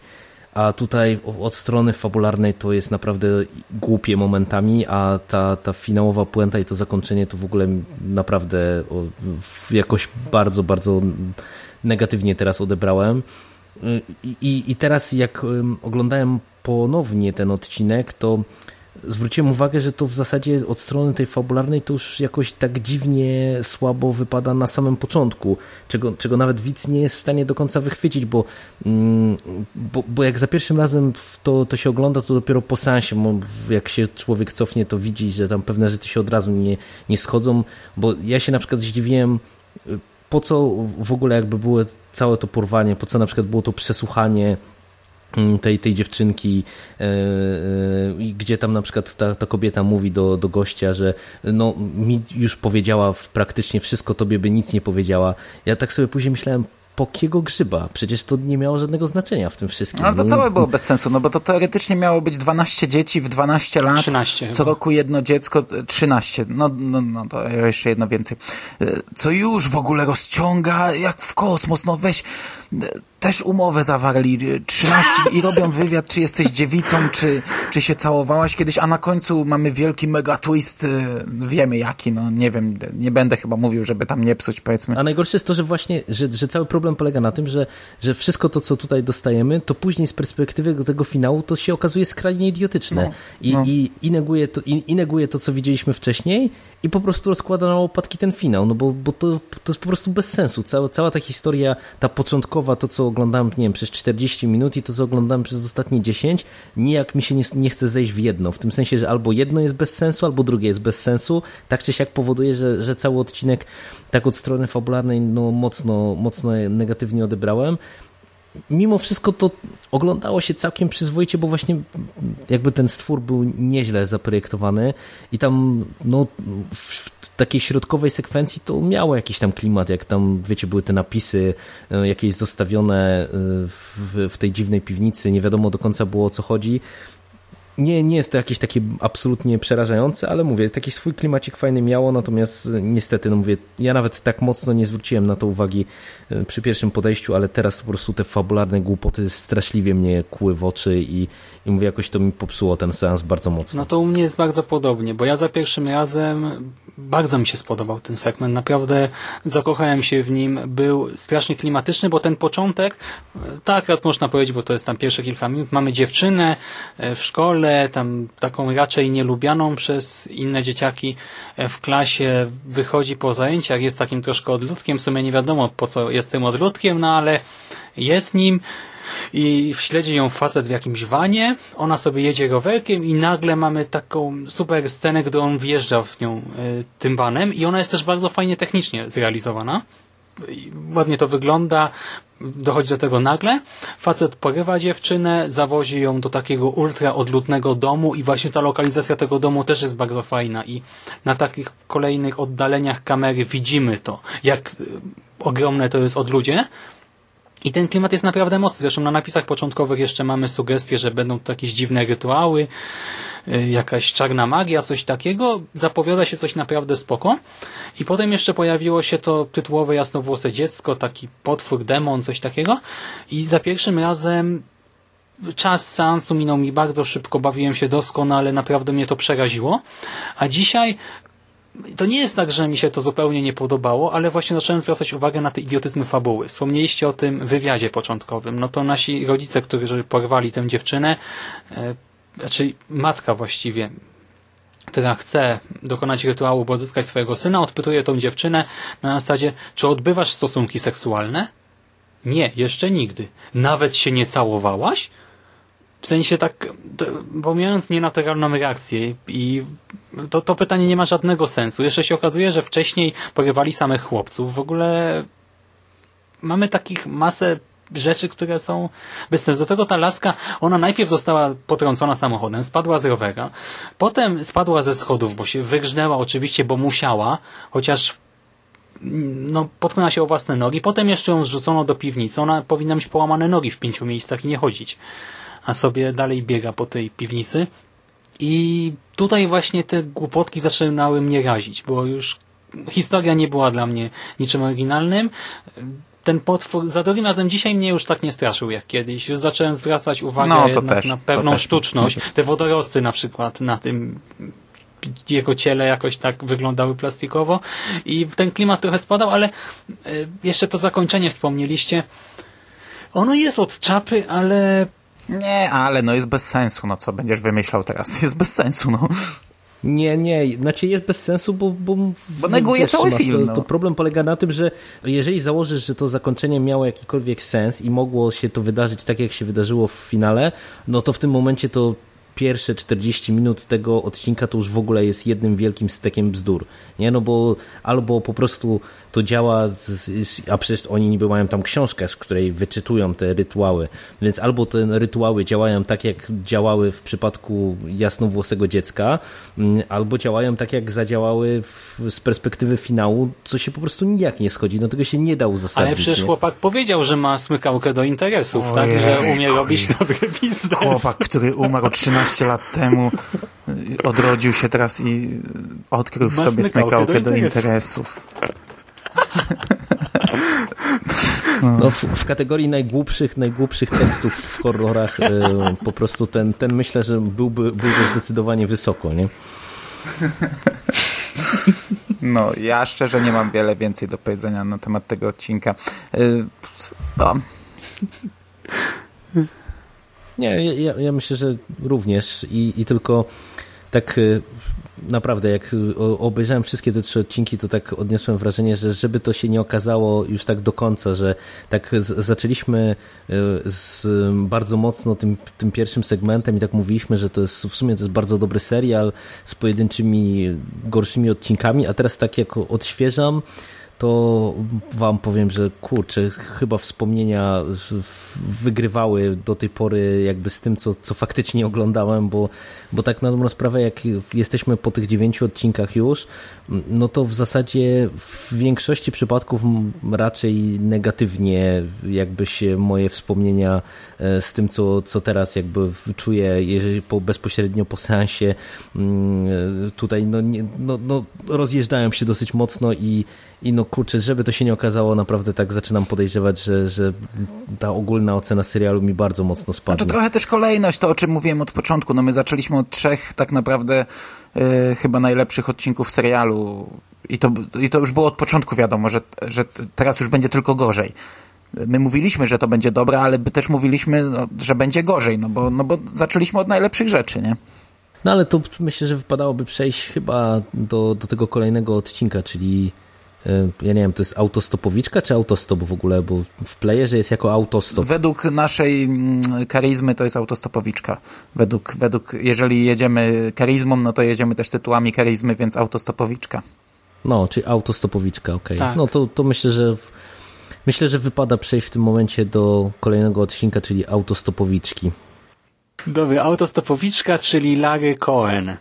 a tutaj od strony fabularnej to jest naprawdę głupie momentami, a ta, ta finałowa puenta i to zakończenie to w ogóle naprawdę jakoś bardzo, bardzo negatywnie teraz odebrałem. I, i teraz jak oglądałem ponownie ten odcinek, to zwróciłem uwagę, że to w zasadzie od strony tej fabularnej to już jakoś tak dziwnie słabo wypada na samym początku, czego, czego nawet widz nie jest w stanie do końca wychwycić, bo, mm, bo, bo jak za pierwszym razem to, to się ogląda, to dopiero po sensie, jak się człowiek cofnie, to widzi, że tam pewne rzeczy się od razu nie, nie schodzą, bo ja się na przykład zdziwiłem po co w ogóle jakby było całe to porwanie, po co na przykład było to przesłuchanie tej, tej dziewczynki, e, e, gdzie tam na przykład ta, ta kobieta mówi do, do gościa, że no mi już powiedziała praktycznie wszystko, tobie by nic nie powiedziała. Ja tak sobie później myślałem, pokiego grzyba? Przecież to nie miało żadnego znaczenia w tym wszystkim. Ale to no całe było bez sensu, no bo to teoretycznie miało być 12 dzieci w 12 lat. 13. Co roku jedno dziecko, 13. No, no, no to jeszcze jedno więcej. E, co już w ogóle rozciąga jak w kosmos, no weź też umowę zawarli, 13 i robią wywiad, czy jesteś dziewicą, czy, czy się całowałaś kiedyś, a na końcu mamy wielki mega twist, y, wiemy jaki, no nie wiem, nie będę chyba mówił, żeby tam nie psuć, powiedzmy. A najgorsze jest to, że właśnie, że, że cały problem polega na tym, że, że wszystko to, co tutaj dostajemy, to później z perspektywy do tego finału, to się okazuje skrajnie idiotyczne no, I, no. i, i, neguje to, i, i neguje to, co widzieliśmy wcześniej i po prostu rozkłada na łopatki ten finał, no bo, bo to, to jest po prostu bez sensu. Cała, cała ta historia, ta początkowa, to co oglądałem, nie wiem, przez 40 minut i to co oglądałem przez ostatnie 10, nijak mi się nie, nie chce zejść w jedno. W tym sensie, że albo jedno jest bez sensu, albo drugie jest bez sensu. Tak czy siak powoduje, że, że cały odcinek tak od strony fabularnej no, mocno, mocno negatywnie odebrałem mimo wszystko to oglądało się całkiem przyzwoicie, bo właśnie jakby ten stwór był nieźle zaprojektowany i tam no, w takiej środkowej sekwencji to miało jakiś tam klimat, jak tam, wiecie, były te napisy e, jakieś zostawione e, w, w tej dziwnej piwnicy, nie wiadomo do końca było o co chodzi, nie, nie jest to jakieś takie absolutnie przerażające, ale mówię, taki swój klimacik fajny miało, natomiast niestety, no mówię, ja nawet tak mocno nie zwróciłem na to uwagi e, przy pierwszym podejściu, ale teraz po prostu te fabularne głupoty straszliwie mnie kły w oczy i, i mówię, jakoś to mi popsuło ten seans bardzo mocno. No to u mnie jest bardzo podobnie, bo ja za pierwszym razem bardzo mi się spodobał ten segment, naprawdę zakochałem się w nim, był strasznie klimatyczny, bo ten początek, e, tak akurat można powiedzieć, bo to jest tam pierwsze kilka minut, mamy dziewczynę e, w szkole, tam taką raczej nielubianą przez inne dzieciaki e, w klasie, wychodzi po zajęciach, jest takim troszkę odludkiem, w sumie nie wiadomo po co jest tym odludkiem, no ale jest nim, i śledzi ją facet w jakimś wanie, ona sobie jedzie rowerkiem i nagle mamy taką super scenę, gdy on wjeżdża w nią y, tym vanem i ona jest też bardzo fajnie technicznie zrealizowana. Ładnie to wygląda, dochodzi do tego nagle. Facet porywa dziewczynę, zawozi ją do takiego ultra odludnego domu i właśnie ta lokalizacja tego domu też jest bardzo fajna i na takich kolejnych oddaleniach kamery widzimy to, jak y, ogromne to jest odludzie, i ten klimat jest naprawdę mocny. Zresztą na napisach początkowych jeszcze mamy sugestie, że będą to jakieś dziwne rytuały, y, jakaś czarna magia, coś takiego. Zapowiada się coś naprawdę spoko. I potem jeszcze pojawiło się to tytułowe jasnowłose dziecko, taki potwór, demon, coś takiego. I za pierwszym razem czas seansu minął mi bardzo szybko, bawiłem się doskonale, naprawdę mnie to przeraziło. A dzisiaj to nie jest tak, że mi się to zupełnie nie podobało, ale właśnie zacząłem zwracać uwagę na te idiotyzmy fabuły. Wspomnieliście o tym wywiadzie początkowym. No to nasi rodzice, którzy porwali tę dziewczynę, e, znaczy matka właściwie, która chce dokonać rytuału, by odzyskać swojego syna, odpytuje tą dziewczynę na zasadzie, czy odbywasz stosunki seksualne? Nie, jeszcze nigdy. Nawet się nie całowałaś? W sensie tak, pomijając nienaturalną reakcję i to, to pytanie nie ma żadnego sensu. Jeszcze się okazuje, że wcześniej porywali samych chłopców. W ogóle mamy takich masę rzeczy, które są bez sensu. Do tego ta laska, ona najpierw została potrącona samochodem, spadła z rowera, potem spadła ze schodów, bo się wygrznęła oczywiście, bo musiała, chociaż no, potknęła się o własne nogi, potem jeszcze ją zrzucono do piwnicy. Ona powinna mieć połamane nogi w pięciu miejscach i nie chodzić. A sobie dalej biega po tej piwnicy. I tutaj właśnie te głupotki zaczynały mnie razić, bo już historia nie była dla mnie niczym oryginalnym. Ten potwór za drugim razem dzisiaj mnie już tak nie straszył jak kiedyś. Już zacząłem zwracać uwagę No, też, na pewną sztuczność. Te wodorosty na przykład na tym jego ciele jakoś tak wyglądały plastikowo i ten klimat trochę spadał, ale e, jeszcze to zakończenie wspomnieliście. Ono jest od czapy, ale Nie, ale no jest bez sensu, no co będziesz wymyślał teraz? Jest bez sensu, no. Nie, nie, znaczy jest bez sensu, bo... Bo, Bo neguje cały film, To, no. to problem polega na tym, że jeżeli założysz, że to zakończenie miało jakikolwiek sens i mogło się to wydarzyć tak, jak się wydarzyło w finale, no to w tym momencie to pierwsze 40 minut tego odcinka to już w ogóle jest jednym wielkim stekiem bzdur. Nie, no bo albo po prostu to działa, z- z- a przecież oni niby mają tam książkę, z której wyczytują te rytuały, więc albo te rytuały działają tak, jak działały w przypadku jasnowłosego dziecka, mm, albo działają tak, jak zadziałały w, z perspektywy finału, co się po prostu nijak nie schodzi. No tego się nie da uzasadnić. ale przecież nie? chłopak powiedział, że ma smykałkę do interesów, tak? Ojej, Że umie robić dobry biznes. Chłopak, który umarł 13 lat temu, y, odrodził się teraz i y, odkrył w sobie smykałkę do interesów. No, w, w kategorii najgłupszych, najgłupszych tekstów w horrorach e, po prostu ten, ten myślę, że byłby, byłby zdecydowanie wysoko, nie? No, ja szczerze nie mam wiele więcej do powiedzenia na temat tego odcinka. Y, No, Nie, ja, ja myślę, że również i, i tylko tak e, naprawdę jak obejrzałem wszystkie te trzy odcinki, to tak odniosłem wrażenie, że żeby to się nie okazało już tak do końca, że tak zaczęliśmy e, z bardzo mocno tym, tym pierwszym segmentem i tak mówiliśmy, że to jest w sumie to jest bardzo dobry serial z pojedynczymi gorszymi odcinkami, a teraz tak jak odświeżam, to wam powiem, że kurczę, chyba wspomnienia wygrywały do tej pory jakby z tym, co, co faktycznie oglądałem, bo, bo tak na dobrą sprawę, jak jesteśmy po tych dziewięciu odcinkach już, no to w zasadzie w większości przypadków raczej negatywnie jakby się moje wspomnienia e, z tym, co, co teraz jakby czuję, jeżeli po, bezpośrednio po seansie mm, tutaj no, nie, no, no rozjeżdżałem się dosyć mocno i, i no kurczę, żeby to się nie okazało, naprawdę tak zaczynam podejrzewać, że, że ta ogólna ocena serialu mi bardzo mocno spadnie. Znaczy trochę też kolejność, to o czym mówiłem od początku. No my zaczęliśmy od trzech tak naprawdę e, chyba najlepszych odcinków serialu i to, i to już było od początku wiadomo, że, że teraz już będzie tylko gorzej. My mówiliśmy, że to będzie dobre, ale też mówiliśmy, no, że będzie gorzej, no bo, no bo zaczęliśmy od najlepszych rzeczy, nie? No ale to myślę, że wypadałoby przejść chyba do, do tego kolejnego odcinka, czyli ja nie wiem, to jest autostopowiczka czy autostop w ogóle, bo w playerze jest jako autostop. Według naszej mm, karizmy to jest autostopowiczka. Według, według, jeżeli jedziemy karizmą, no to jedziemy też tytułami karizmy, więc autostopowiczka. No, czyli autostopowiczka, okej. Tak. No to, to myślę, że w, myślę, że wypada przejść w tym momencie do kolejnego odcinka, czyli autostopowiczki. Dobra, autostopowiczka, czyli Larry Cohen.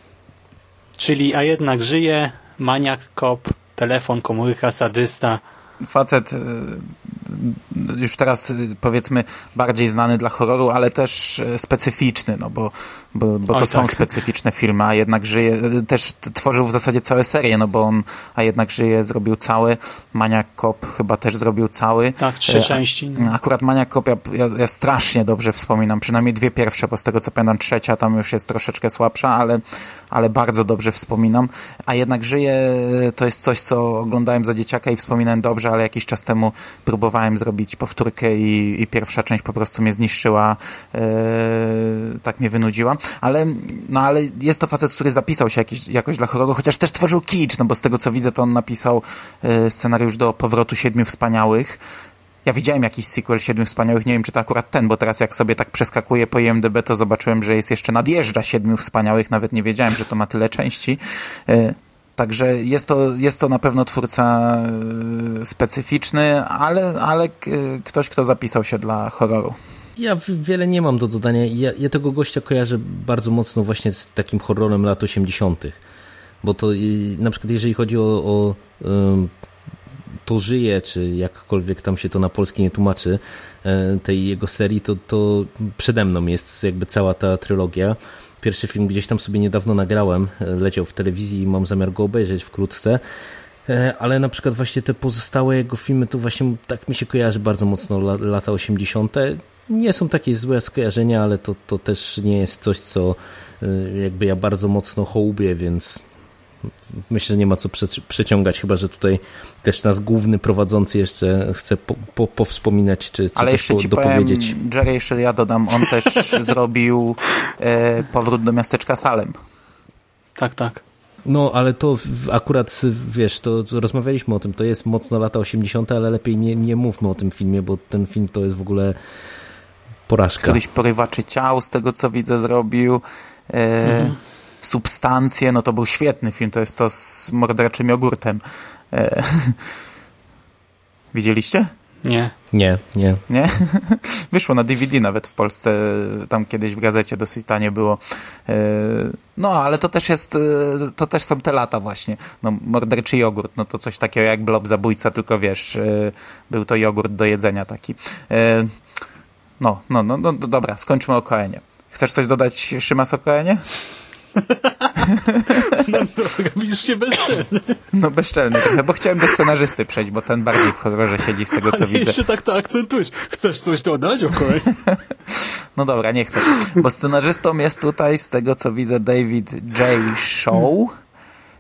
Czyli a jednak żyje, maniak, kop, telefon, komórka, sadysta. facet y, już teraz y, powiedzmy bardziej znany dla horroru, ale też y, specyficzny, no bo, bo, bo to Oj, są tak. specyficzne filmy, a jednak żyje, też tworzył w zasadzie całe serie, no bo on, a jednak żyje, zrobił cały, Maniak Cop chyba też zrobił cały. Tak, trzy E, części. Akurat Maniak Cop ja, ja, ja strasznie dobrze wspominam, przynajmniej dwie pierwsze, bo z tego co pamiętam trzecia tam już jest troszeczkę słabsza, ale, ale bardzo dobrze wspominam. A jednak żyje to jest coś, co oglądałem za dzieciaka i wspominałem dobrze, ale jakiś czas temu próbowałem zrobić powtórkę i, i pierwsza część po prostu mnie zniszczyła, e, tak mnie wynudziła. Ale, no ale jest to facet, który zapisał się jakiś, jakoś dla horroru, chociaż też tworzył kicz, no bo z tego co widzę, to on napisał e, scenariusz do Powrotu Siedmiu Wspaniałych. Ja widziałem jakiś sequel Siedmiu Wspaniałych, nie wiem czy to akurat ten, bo teraz jak sobie tak przeskakuję po IMDB, to zobaczyłem, że jest jeszcze nadjeżdża Siedmiu Wspaniałych, nawet nie wiedziałem, że to ma tyle części. E, Także jest to, jest to na pewno twórca e, specyficzny, ale, ale ktoś, kto zapisał się dla horroru. Ja wiele nie mam do dodania. Ja, ja, tego gościa kojarzę bardzo mocno właśnie z takim horrorem lat 80. Bo to na przykład jeżeli chodzi o, o to żyje, czy jakkolwiek tam się to na polski nie tłumaczy, e, tej jego serii, to, to przede mną jest jakby cała ta trylogia. Pierwszy film gdzieś tam sobie niedawno nagrałem, e, leciał w telewizji i mam zamiar go obejrzeć wkrótce. E, ale na przykład właśnie te pozostałe jego filmy, to właśnie tak mi się kojarzy bardzo mocno lata 80. Nie są takie złe skojarzenia, ale to, to też nie jest coś, co jakby ja bardzo mocno hołubię, więc myślę, że nie ma co przeciągać, chyba że tutaj też nas główny prowadzący jeszcze chce po, po, powspominać, czy, czy Ale coś jeszcze ci dopowiedzieć. Powiem, Jerry, jeszcze ja dodam, on też zrobił e, powrót do miasteczka Salem. Tak, tak. No, ale to akurat, wiesz, to, to, rozmawialiśmy o tym, to jest mocno lata 80., ale lepiej nie, nie mówmy o tym filmie, bo ten film to jest w ogóle porażka. Kiedyś porywaczy ciał, z tego co widzę, zrobił. E, mhm substancje, no to był świetny film, to jest to z morderczym jogurtem. E, widzieliście? Nie. Nie, nie. Nie? Wyszło na DVD nawet w Polsce, tam kiedyś w gazecie dosyć tanie było. E, no, ale to też jest, e, to też są te lata właśnie. No, morderczy jogurt, no to coś takiego jak blob zabójca, tylko wiesz, był to jogurt do jedzenia taki. No, no, no, no dobra, skończmy o Koenie. Chcesz coś dodać, Szymas, o Koenie? No droga, widzisz się bezczelny. No bezczelny trochę, bo chciałem do scenarzysty przejść, bo ten bardziej w horrorze siedzi z tego, co Ale widzę. jeszcze tak to akcentujesz. Chcesz coś dodać? Okej. Okay. No dobra, nie chcesz. Bo scenarzystą jest tutaj, z tego, co widzę, David J. Shaw.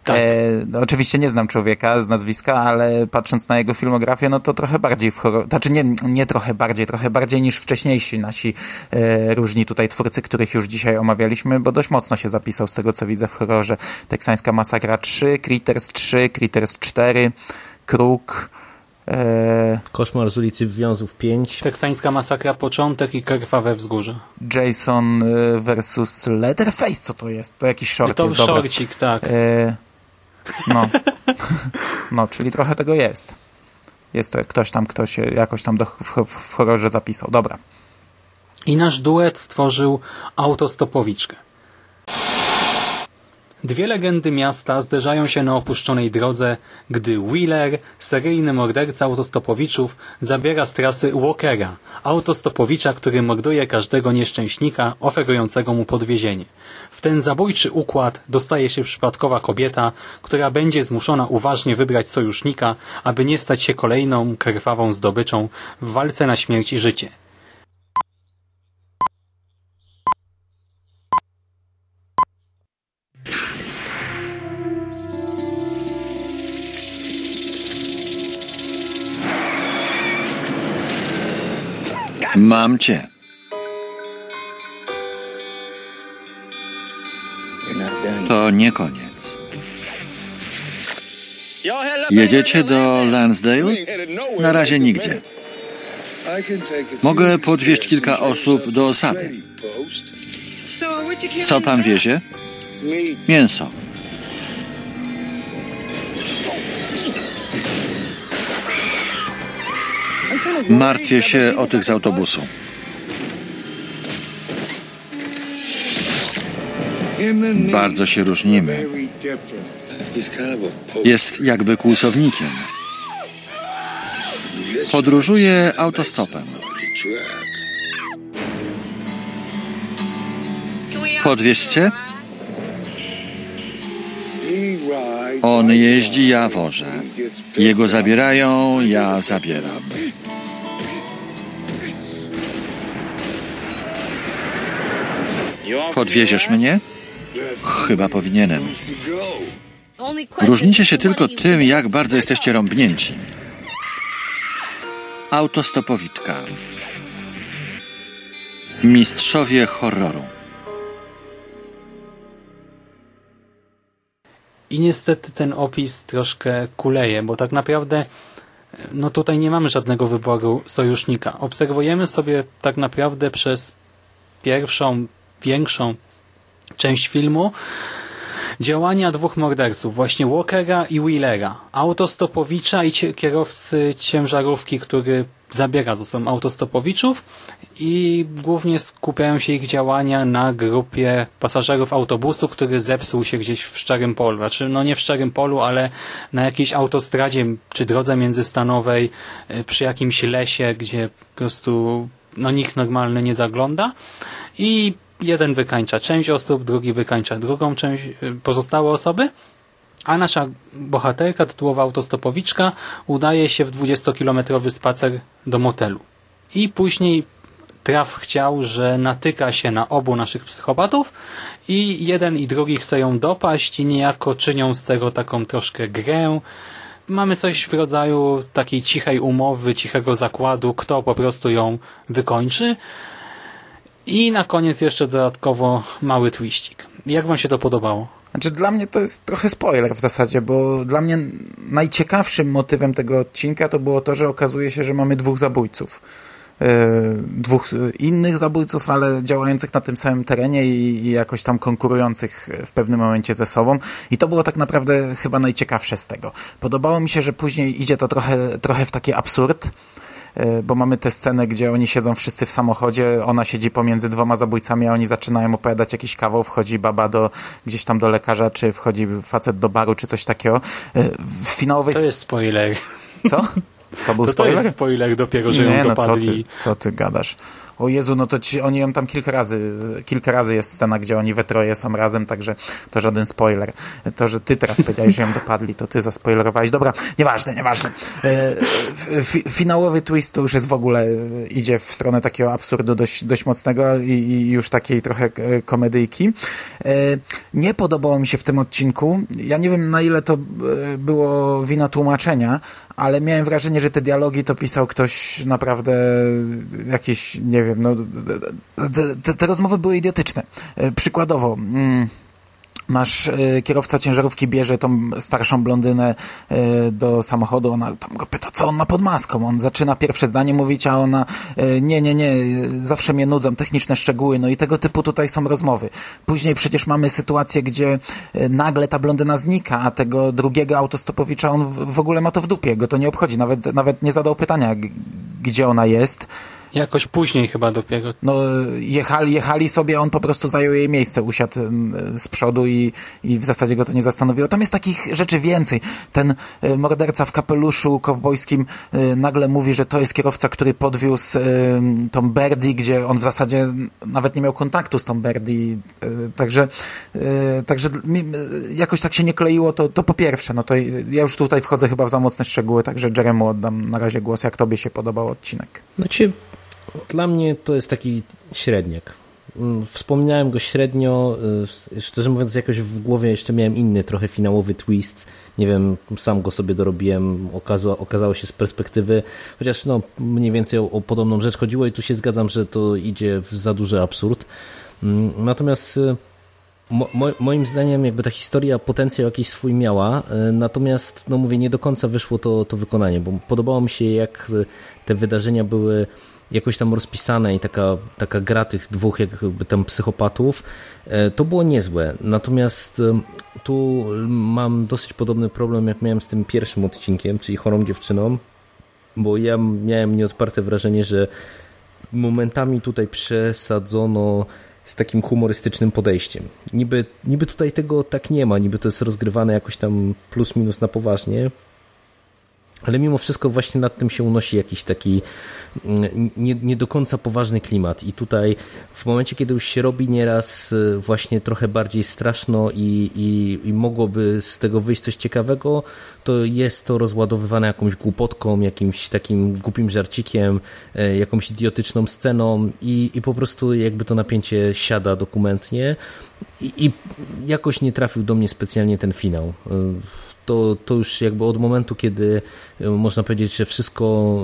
Tak. E, no, oczywiście nie znam człowieka z nazwiska, ale patrząc na jego filmografię, no to trochę bardziej w horror, znaczy nie, nie trochę bardziej, trochę bardziej niż wcześniejsi nasi e, różni tutaj twórcy, których już dzisiaj omawialiśmy, bo dość mocno się zapisał z tego, co widzę w horrorze. Teksańska Masakra 3, Critters 3, Critters 4, Kruk, e... Koszmar z ulicy Wiązów 5. Teksańska masakra początek i krwawe wzgórze. Jason e, versus Leatherface, co to jest? To jakiś short to jest, shortcik, tak. E... No. no, czyli trochę tego jest. Jest to ktoś tam, kto się jakoś tam do, w, w horrorze zapisał. Dobra. I nasz duet stworzył autostopowiczkę. Dwie legendy miasta zderzają się na opuszczonej drodze, gdy Wheeler, seryjny morderca autostopowiczów, zabiera z trasy Walkera, autostopowicza, który morduje każdego nieszczęśnika oferującego mu podwiezienie. W ten zabójczy układ dostaje się przypadkowa kobieta, która będzie zmuszona uważnie wybrać sojusznika, aby nie stać się kolejną krwawą zdobyczą w walce na śmierć i życie. Mam cię. To nie koniec. Jedziecie do Lansdale? Na razie nigdzie. Mogę podwieźć kilka osób do osady. Co pan wiezie? Mięso. Martwię się o tych z autobusu. Bardzo się różnimy. Jest jakby kłusownikiem. Podróżuje autostopem. Podwieźcie? On jeździ, ja wożę. Jego zabierają, ja zabieram. Podwieziesz mnie? Chyba powinienem. Różnicie się tylko tym, jak bardzo jesteście rąbnięci. Autostopowiczka. Mistrzowie horroru. I niestety ten opis troszkę kuleje, bo tak naprawdę no tutaj nie mamy żadnego wyboru sojusznika. Obserwujemy sobie tak naprawdę przez pierwszą, większą część filmu. Działania dwóch morderców, właśnie Walkera i Wheelera, autostopowicza i kierowcy ciężarówki, który zabiera ze sobą autostopowiczów i głównie skupiają się ich działania na grupie pasażerów autobusu, który zepsuł się gdzieś w Szczerym Polu. Znaczy, no nie w Szczerym Polu, ale na jakiejś autostradzie czy drodze międzystanowej y, przy jakimś lesie, gdzie po prostu no nikt normalny nie zagląda. I jeden wykańcza część osób, drugi wykańcza drugą część, y, pozostałe osoby, a nasza bohaterka, tytułowa autostopowiczka, udaje się w 20-kilometrowy spacer do motelu. I później traf chciał, że natyka się na obu naszych psychopatów i jeden i drugi chce ją dopaść i niejako czynią z tego taką troszkę grę. Mamy coś w rodzaju takiej cichej umowy, cichego zakładu, kto po prostu ją wykończy. I na koniec jeszcze dodatkowo mały twistik. Jak wam się to podobało? Znaczy dla mnie to jest trochę spoiler w zasadzie, bo dla mnie najciekawszym motywem tego odcinka to było to, że okazuje się, że mamy dwóch zabójców. Yy, dwóch innych zabójców, ale działających na tym samym terenie i, i jakoś tam konkurujących w pewnym momencie ze sobą. I to było tak naprawdę chyba najciekawsze z tego. Podobało mi się, że później idzie to trochę, trochę w taki absurd, bo mamy tę scenę, gdzie oni siedzą wszyscy w samochodzie, ona siedzi pomiędzy dwoma zabójcami, a oni zaczynają opowiadać jakiś kawał, wchodzi baba do, gdzieś tam do lekarza, czy wchodzi facet do baru, czy coś takiego. E, w finałowej... To jest spoiler. Co? To był to spoiler? To jest spoiler dopiero, że Nie, ją dopadli. No co, ty, co ty gadasz? O Jezu, no to ci, oni ją tam kilka razy, kilka razy jest scena, gdzie oni we troje są razem, także to żaden spoiler. To, że ty teraz powiedziałeś, że ją dopadli, to ty zaspoilerowałeś. Dobra, nieważne, nieważne. E, finałowy twist to już jest w ogóle, e, idzie w stronę takiego absurdu dość, dość mocnego i, i już takiej trochę e, komedyjki. Nie podobało mi się w tym odcinku. Ja nie wiem, na ile to było wina tłumaczenia, ale miałem wrażenie, że te dialogi to pisał ktoś naprawdę jakiś, nie wiem, no te, te rozmowy były idiotyczne. E, przykładowo, mm, Nasz y, kierowca ciężarówki bierze tą starszą blondynę y, do samochodu, ona tam go pyta, co on ma pod maską. On zaczyna pierwsze zdanie mówić, a ona y, nie, nie, nie, zawsze mnie nudzą techniczne szczegóły, no i tego typu tutaj są rozmowy. Później przecież mamy sytuację, gdzie nagle ta blondyna znika, a tego drugiego autostopowicza on w ogóle ma to w dupie, go to nie obchodzi, nawet, nawet nie zadał pytania, gdzie ona jest. Jakoś później chyba dopiero. No, jechali, jechali sobie, on po prostu zajął jej miejsce, usiadł mm, z przodu i, i w zasadzie go to nie zastanowiło. Tam jest takich rzeczy więcej. Ten e, morderca w kapeluszu kowbojskim e, nagle mówi, że to jest kierowca, który podwiózł e, tą Berdi, gdzie on w zasadzie nawet nie miał kontaktu z tą Berdi. Także, także jakoś tak się nie kleiło, to, to po pierwsze, no to ja już tutaj wchodzę chyba w za mocne szczegóły, także Jeremu oddam na razie głos, jak tobie się podobał odcinek. Znaczy, dla mnie to jest taki średniak. Mm, wspominałem go średnio, y, szczerze mówiąc jakoś w głowie jeszcze miałem inny trochę finałowy twist, nie wiem, sam go sobie dorobiłem, okazało, okazało się z perspektywy, chociaż no mniej więcej o, o podobną rzecz chodziło i tu się zgadzam, że to idzie w za duży absurd. Mm, natomiast y, Mo, moim zdaniem jakby ta historia potencjał jakiś swój miała, y, natomiast no mówię, nie do końca wyszło to, to wykonanie, bo podobało mi się jak te wydarzenia były jakoś tam rozpisane i taka, taka gra tych dwóch jakby tam psychopatów, e, to było niezłe. Natomiast tu mam dosyć podobny problem, jak miałem z tym pierwszym odcinkiem, czyli chorą dziewczyną, bo ja miałem nieodparte wrażenie, że momentami tutaj przesadzono z takim humorystycznym podejściem. Niby, niby tutaj tego tak nie ma, niby to jest rozgrywane jakoś tam plus minus na poważnie, ale mimo wszystko właśnie nad tym się unosi jakiś taki mm, nie, nie, do końca poważny klimat. I tutaj w momencie, kiedy już się robi nieraz y, właśnie trochę bardziej straszno i, i, i mogłoby z tego wyjść coś ciekawego, to jest to rozładowywane jakąś głupotką, jakimś takim głupim żarcikiem, y, jakąś idiotyczną sceną i, i po prostu jakby to napięcie siada dokumentnie i, i jakoś nie trafił do mnie specjalnie ten finał. Y, to, to już jakby od momentu, kiedy e, można powiedzieć, że wszystko,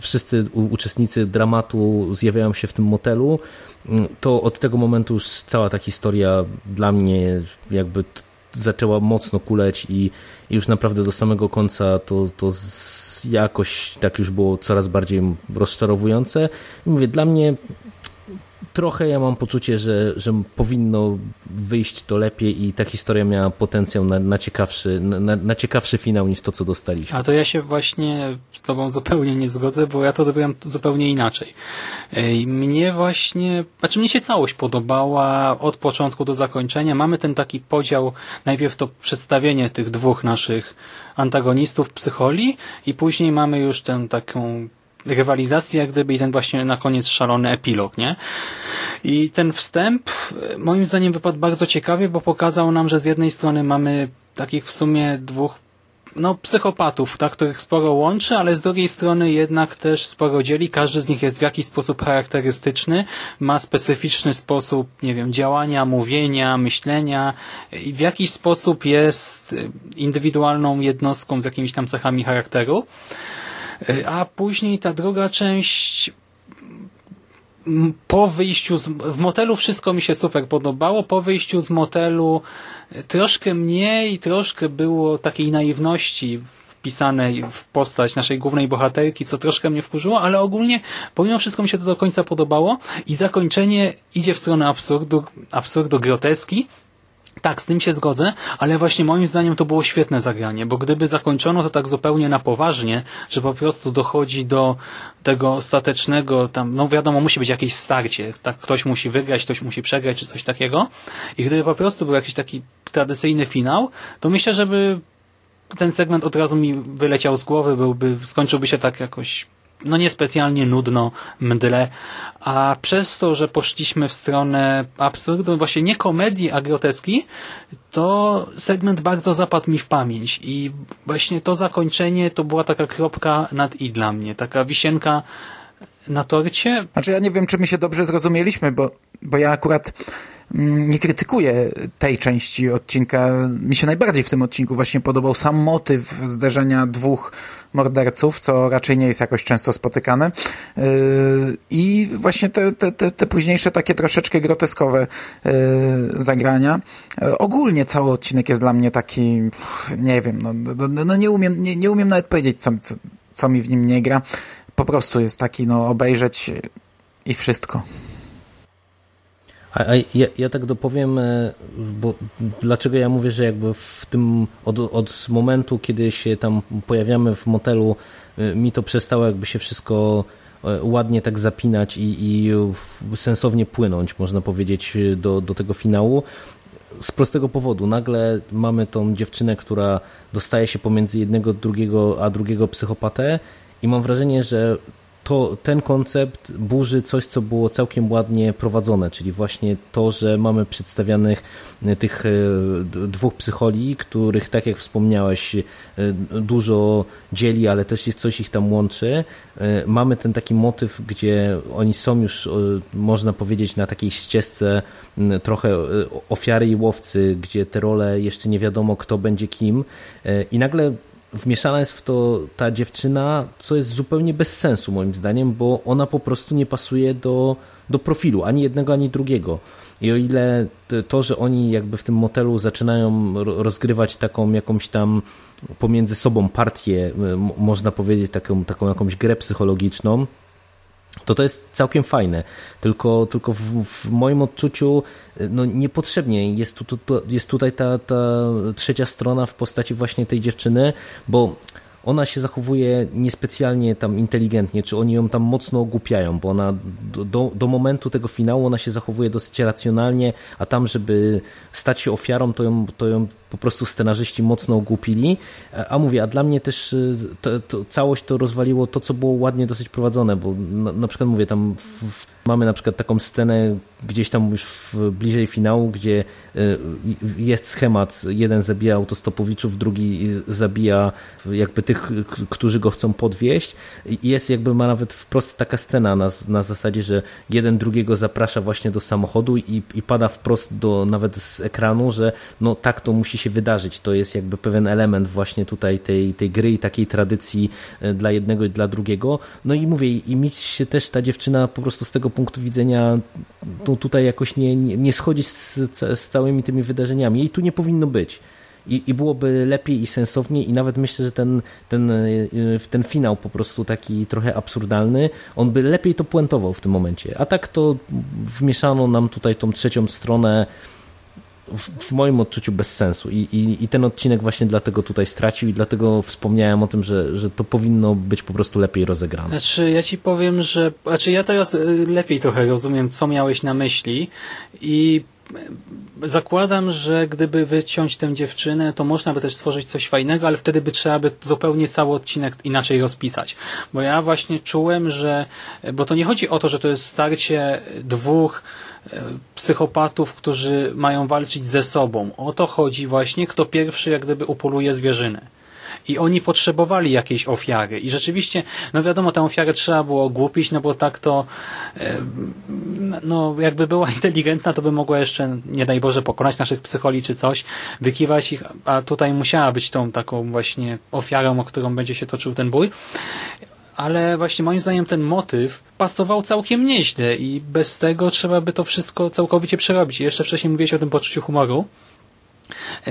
wszyscy uczestnicy dramatu zjawiają się w tym motelu, mm, to od tego momentu już cała ta historia dla mnie jakby zaczęła mocno kuleć i, już naprawdę do samego końca to, to jakoś tak już było coraz bardziej rozczarowujące. I mówię, dla mnie trochę ja mam poczucie, że, że powinno wyjść to lepiej i ta historia miała potencjał na, na, ciekawszy, na, na ciekawszy finał niż to, co dostaliśmy. A to ja się właśnie z tobą zupełnie nie zgodzę, bo ja to dobyłem zupełnie inaczej. Mnie właśnie, znaczy mnie się całość podobała od początku do zakończenia. Mamy ten taki podział, najpierw to przedstawienie tych dwóch naszych antagonistów psycholi i później mamy już tę taką rywalizację jak gdyby i ten właśnie na koniec szalony epilog, nie? I ten wstęp moim zdaniem wypadł bardzo ciekawie, bo pokazał nam, że z jednej strony mamy takich w sumie dwóch no, psychopatów, tak, których sporo łączy, ale z drugiej strony jednak też sporo dzieli. Każdy z nich jest w jakiś sposób charakterystyczny, ma specyficzny sposób, nie wiem, działania, mówienia, myślenia i w jakiś sposób jest indywidualną jednostką z jakimiś tam cechami charakteru. A później ta druga część po wyjściu z, w motelu wszystko mi się super podobało. Po wyjściu z motelu troszkę mniej, troszkę było takiej naiwności wpisanej w postać naszej głównej bohaterki, co troszkę mnie wkurzyło, ale ogólnie pomimo wszystko mi się to do końca podobało i zakończenie idzie w stronę absurdu, absurdu groteski, tak, z tym się zgodzę, ale właśnie moim zdaniem to było świetne zagranie, bo gdyby zakończono to tak zupełnie na poważnie, że po prostu dochodzi do tego ostatecznego, tam, no wiadomo, musi być jakieś starcie, tak, ktoś musi wygrać, ktoś musi przegrać, czy coś takiego, i gdyby po prostu był jakiś taki tradycyjny finał, to myślę, żeby ten segment od razu mi wyleciał z głowy, byłby, skończyłby się tak jakoś no niespecjalnie nudno, mdle, a przez to, że poszliśmy w stronę absurdu, właśnie nie komedii, a groteski, to segment bardzo zapadł mi w pamięć. I właśnie to zakończenie to była taka kropka nad i dla mnie, taka wisienka na torcie. Znaczy ja nie wiem, czy my się dobrze zrozumieliśmy, bo, bo ja akurat mm, nie krytykuję tej części odcinka. Mi się najbardziej w tym odcinku właśnie podobał sam motyw zderzenia dwóch morderców, co raczej nie jest jakoś często spotykane. Yy, I właśnie te, te, te, te późniejsze takie troszeczkę groteskowe yy, zagrania. Yy, ogólnie cały odcinek jest dla mnie taki, nie wiem, no, no, no nie, umiem, nie, nie umiem nawet powiedzieć, co, co, co mi w nim nie gra. Po prostu jest taki, no, obejrzeć i wszystko. A, a ja, ja, tak dopowiem, e, bo dlaczego ja mówię, że jakby w tym od, od momentu, kiedy się tam pojawiamy w motelu, e, mi to przestało jakby się wszystko e, ładnie tak zapinać i, i sensownie płynąć, można powiedzieć, do, do tego finału. Z prostego powodu. Nagle mamy tą dziewczynę, która dostaje się pomiędzy jednego, drugiego, a drugiego psychopatę i mam wrażenie, że to ten koncept burzy coś, co było całkiem ładnie prowadzone, czyli właśnie to, że mamy przedstawianych e, tych e, dwóch psycholi, których, tak jak wspomniałeś, e, dużo dzieli, ale też jest coś ich tam łączy. Mamy ten taki motyw, gdzie oni są już, można powiedzieć, na takiej ścieżce trochę ofiary i łowcy, gdzie te role jeszcze nie wiadomo, kto będzie kim i nagle wmieszana jest w to ta dziewczyna, co jest zupełnie bez sensu moim zdaniem, bo ona po prostu nie pasuje do, do profilu, ani jednego, ani drugiego. I o ile to, że oni jakby w tym motelu zaczynają rozgrywać taką jakąś tam pomiędzy sobą partię, można powiedzieć taką, taką jakąś grę psychologiczną, to to jest całkiem fajne. Tylko, tylko w, w moim odczuciu no, niepotrzebnie jest, tu, tu, jest tutaj ta, ta trzecia strona w postaci właśnie tej dziewczyny, bo ona się zachowuje niespecjalnie tam inteligentnie, czy oni ją tam mocno ogłupiają, bo ona do, do, do, momentu tego finału ona się zachowuje dosyć racjonalnie, a tam, żeby stać się ofiarą, to ją, to ją po prostu scenarzyści mocno ogłupili. A mówię, a dla mnie też y, to, to całość to rozwaliło to, co było ładnie dosyć prowadzone, bo na, na przykład mówię, tam w, w, mamy na przykład taką scenę gdzieś tam już w, bliżej finału, gdzie y, jest schemat, jeden zabija autostopowiczów, drugi zabija jakby tych, którzy go chcą podwieźć i jest jakby ma nawet wprost taka scena na, na zasadzie, że jeden drugiego zaprasza właśnie do samochodu i, i pada wprost do nawet z ekranu, że no tak to musi się wydarzyć. To jest jakby pewien element właśnie tutaj tej, tej gry i takiej tradycji e, dla jednego i dla drugiego. No i mówię, i mi się też ta dziewczyna po prostu z tego punktu widzenia tu, tutaj jakoś nie, nie, nie schodzi z, z całymi tymi wydarzeniami. Jej tu nie powinno być. i, i byłoby lepiej i sensowniej i nawet myślę, że ten, ten, ten finał po prostu taki trochę absurdalny, on by lepiej to puentował w tym momencie. A tak to wmieszano nam tutaj tą trzecią stronę w, w, moim odczuciu bez sensu I, i, i, ten odcinek właśnie dlatego tutaj stracił i dlatego wspomniałem o tym, że, że to powinno być po prostu lepiej rozegrane. Znaczy ja ci powiem, że znaczy ja teraz y, lepiej trochę rozumiem, co miałeś na myśli i zakładam, że gdyby wyciąć tę dziewczynę, to można by też stworzyć coś fajnego, ale wtedy by trzeba by zupełnie cały odcinek inaczej rozpisać. Bo ja właśnie czułem, że, bo to nie chodzi o to, że to jest starcie dwóch psychopatów, którzy mają walczyć ze sobą. O to chodzi właśnie, kto pierwszy jak gdyby upoluje zwierzynę. I oni potrzebowali jakiejś ofiary. I rzeczywiście, no wiadomo, tę ofiarę trzeba było głupić, no bo tak to no jakby była inteligentna, to by mogła jeszcze, nie daj Boże, pokonać naszych psycholi czy coś, wykiwać ich, a tutaj musiała być tą taką właśnie ofiarą, o którą będzie się toczył ten bój ale właśnie moim zdaniem ten motyw pasował całkiem nieźle i bez tego trzeba by to wszystko całkowicie przerobić. Jeszcze wcześniej mówiłeś o tym poczuciu humoru,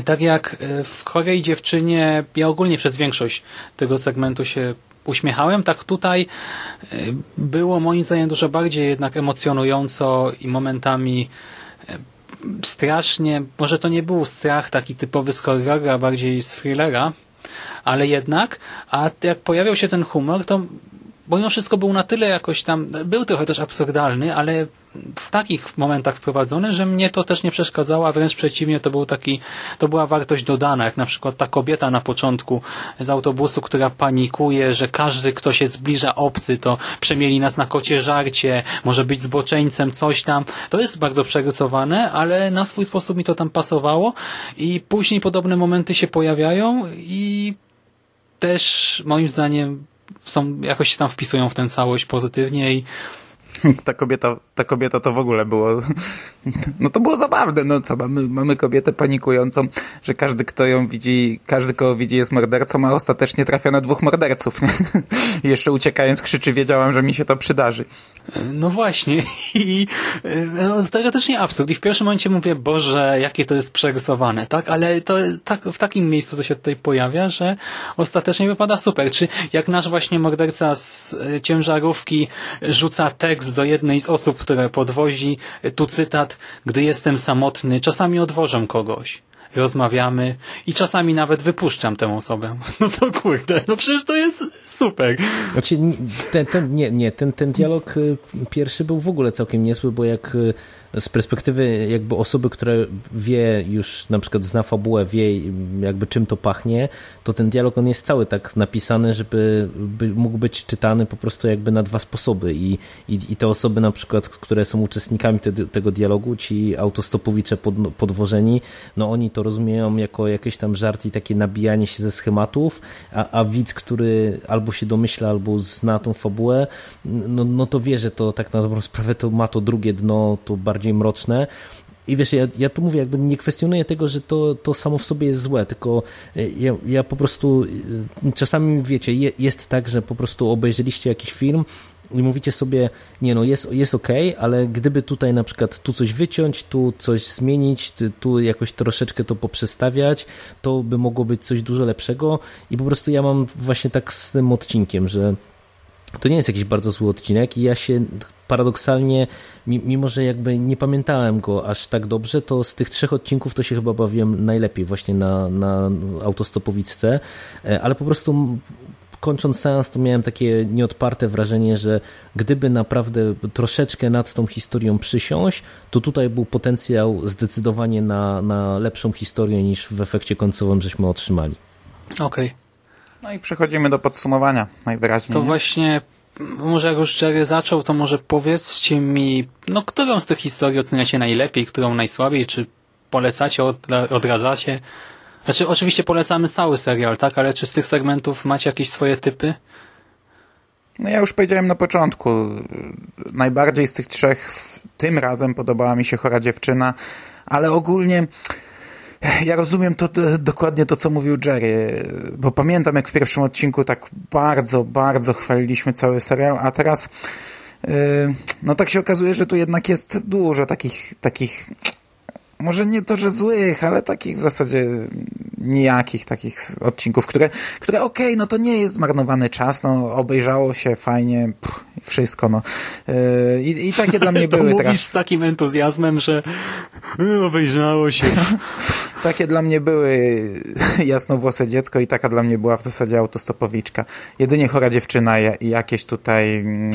tak jak e, w chorej dziewczynie, ja ogólnie przez większość tego segmentu się uśmiechałem, tak tutaj e, było moim zdaniem dużo bardziej jednak emocjonująco i momentami e, strasznie, może to nie był strach taki typowy z horrora, bardziej z thrillera, ale jednak, a jak pojawiał się ten humor, to bo mimo wszystko był na tyle jakoś tam, był trochę też absurdalny, ale w takich momentach wprowadzony, że mnie to też nie przeszkadzało, a wręcz przeciwnie, to był taki, to była wartość dodana, jak na przykład ta kobieta na początku z autobusu, która panikuje, że każdy, kto się zbliża obcy, to przemieli nas na kocie żarcie, może być zboczeńcem, coś tam. To jest bardzo przerysowane, ale na swój sposób mi to tam pasowało i później podobne momenty się pojawiają i też moim zdaniem są, jakoś się tam wpisują w tę całość pozytywnie i ta kobieta, ta kobieta to w ogóle było, no to było zabawne, no co, mamy, mamy kobietę panikującą, że każdy, kto ją widzi, każdy, kogo widzi jest mordercą, a ostatecznie trafia na dwóch morderców. Jeszcze uciekając krzyczy, wiedziałam, że mi się to przydarzy. No właśnie i no, teoretycznie absurd. I w pierwszym momencie mówię, Boże, jakie to jest przerysowane, tak? Ale to tak, w takim miejscu to się tutaj pojawia, że ostatecznie wypada super. Czy jak nasz właśnie morderca z e, ciężarówki rzuca tekst do jednej z osób, które podwozi, tu cytat, gdy jestem samotny, czasami odwożę kogoś rozmawiamy i czasami nawet wypuszczam tę osobę. No to kurde, no przecież to jest super. Znaczy, ten, ten, nie, nie, ten, ten dialog y, pierwszy był w ogóle całkiem niezły, bo jak y, z perspektywy jakby osoby, która wie już na przykład zna fabułę, wie jakby czym to pachnie, to ten dialog on jest cały tak napisany, żeby mógł być czytany po prostu jakby na dwa sposoby. I, i, i te osoby na przykład, które są uczestnikami te, tego dialogu, ci autostopowicze pod, podwożeni, no oni to rozumieją jako jakieś tam żart i takie nabijanie się ze schematów, a, a widz, który albo się domyśla, albo zna tą fabułę, no, no to wie, że to tak na dobrą sprawę to ma to drugie dno, to bardziej bardziej mroczne. I wiesz, ja, ja tu mówię, jakby nie kwestionuję tego, że to, to samo w sobie jest złe, tylko e, ja, ja po prostu e, czasami, wiecie, je, jest tak, że po prostu obejrzeliście jakiś film i mówicie sobie, nie no, jest, jest ok, ale gdyby tutaj na przykład tu coś wyciąć, tu coś zmienić, tu jakoś troszeczkę to poprzestawiać, to by mogło być coś dużo lepszego i po prostu ja mam właśnie tak z tym odcinkiem, że to nie jest jakiś bardzo zły odcinek i ja się paradoksalnie, mimo że jakby nie pamiętałem go aż tak dobrze, to z tych trzech odcinków to się chyba bawiłem najlepiej właśnie na, na autostopowicce, e, ale po prostu kończąc seans, to miałem takie nieodparte wrażenie, że gdyby naprawdę troszeczkę nad tą historią przysiąść, to tutaj był potencjał zdecydowanie na, na lepszą historię niż w efekcie końcowym żeśmy otrzymali. Okej. Okay. No i przechodzimy do podsumowania najwyraźniej. To właśnie może jak już Jerry zaczął, to może powiedzcie mi, no którą z tych historii oceniacie najlepiej, którą najsłabiej, czy polecacie, odradzacie? Znaczy oczywiście polecamy cały serial, tak? Ale czy z tych segmentów macie jakieś swoje typy? No ja już powiedziałem na początku, najbardziej z tych trzech tym razem podobała mi się Chora Dziewczyna, ale ogólnie ja rozumiem to, to, dokładnie to, co mówił Jerry, bo pamiętam, jak w pierwszym odcinku tak bardzo, bardzo chwaliliśmy cały serial, a teraz yy, no tak się okazuje, że tu jednak jest dużo takich, takich może nie to, że złych, ale takich w zasadzie nijakich takich odcinków, które, które okej, okay, no to nie jest zmarnowany czas, no obejrzało się fajnie, pff, wszystko, no. Yy, i, I takie dla mnie były mówisz teraz. z takim entuzjazmem, że obejrzało się. takie dla mnie były jasnowłose dziecko i taka dla mnie była w zasadzie autostopowiczka. Jedynie chora dziewczyna i jakieś tutaj mm,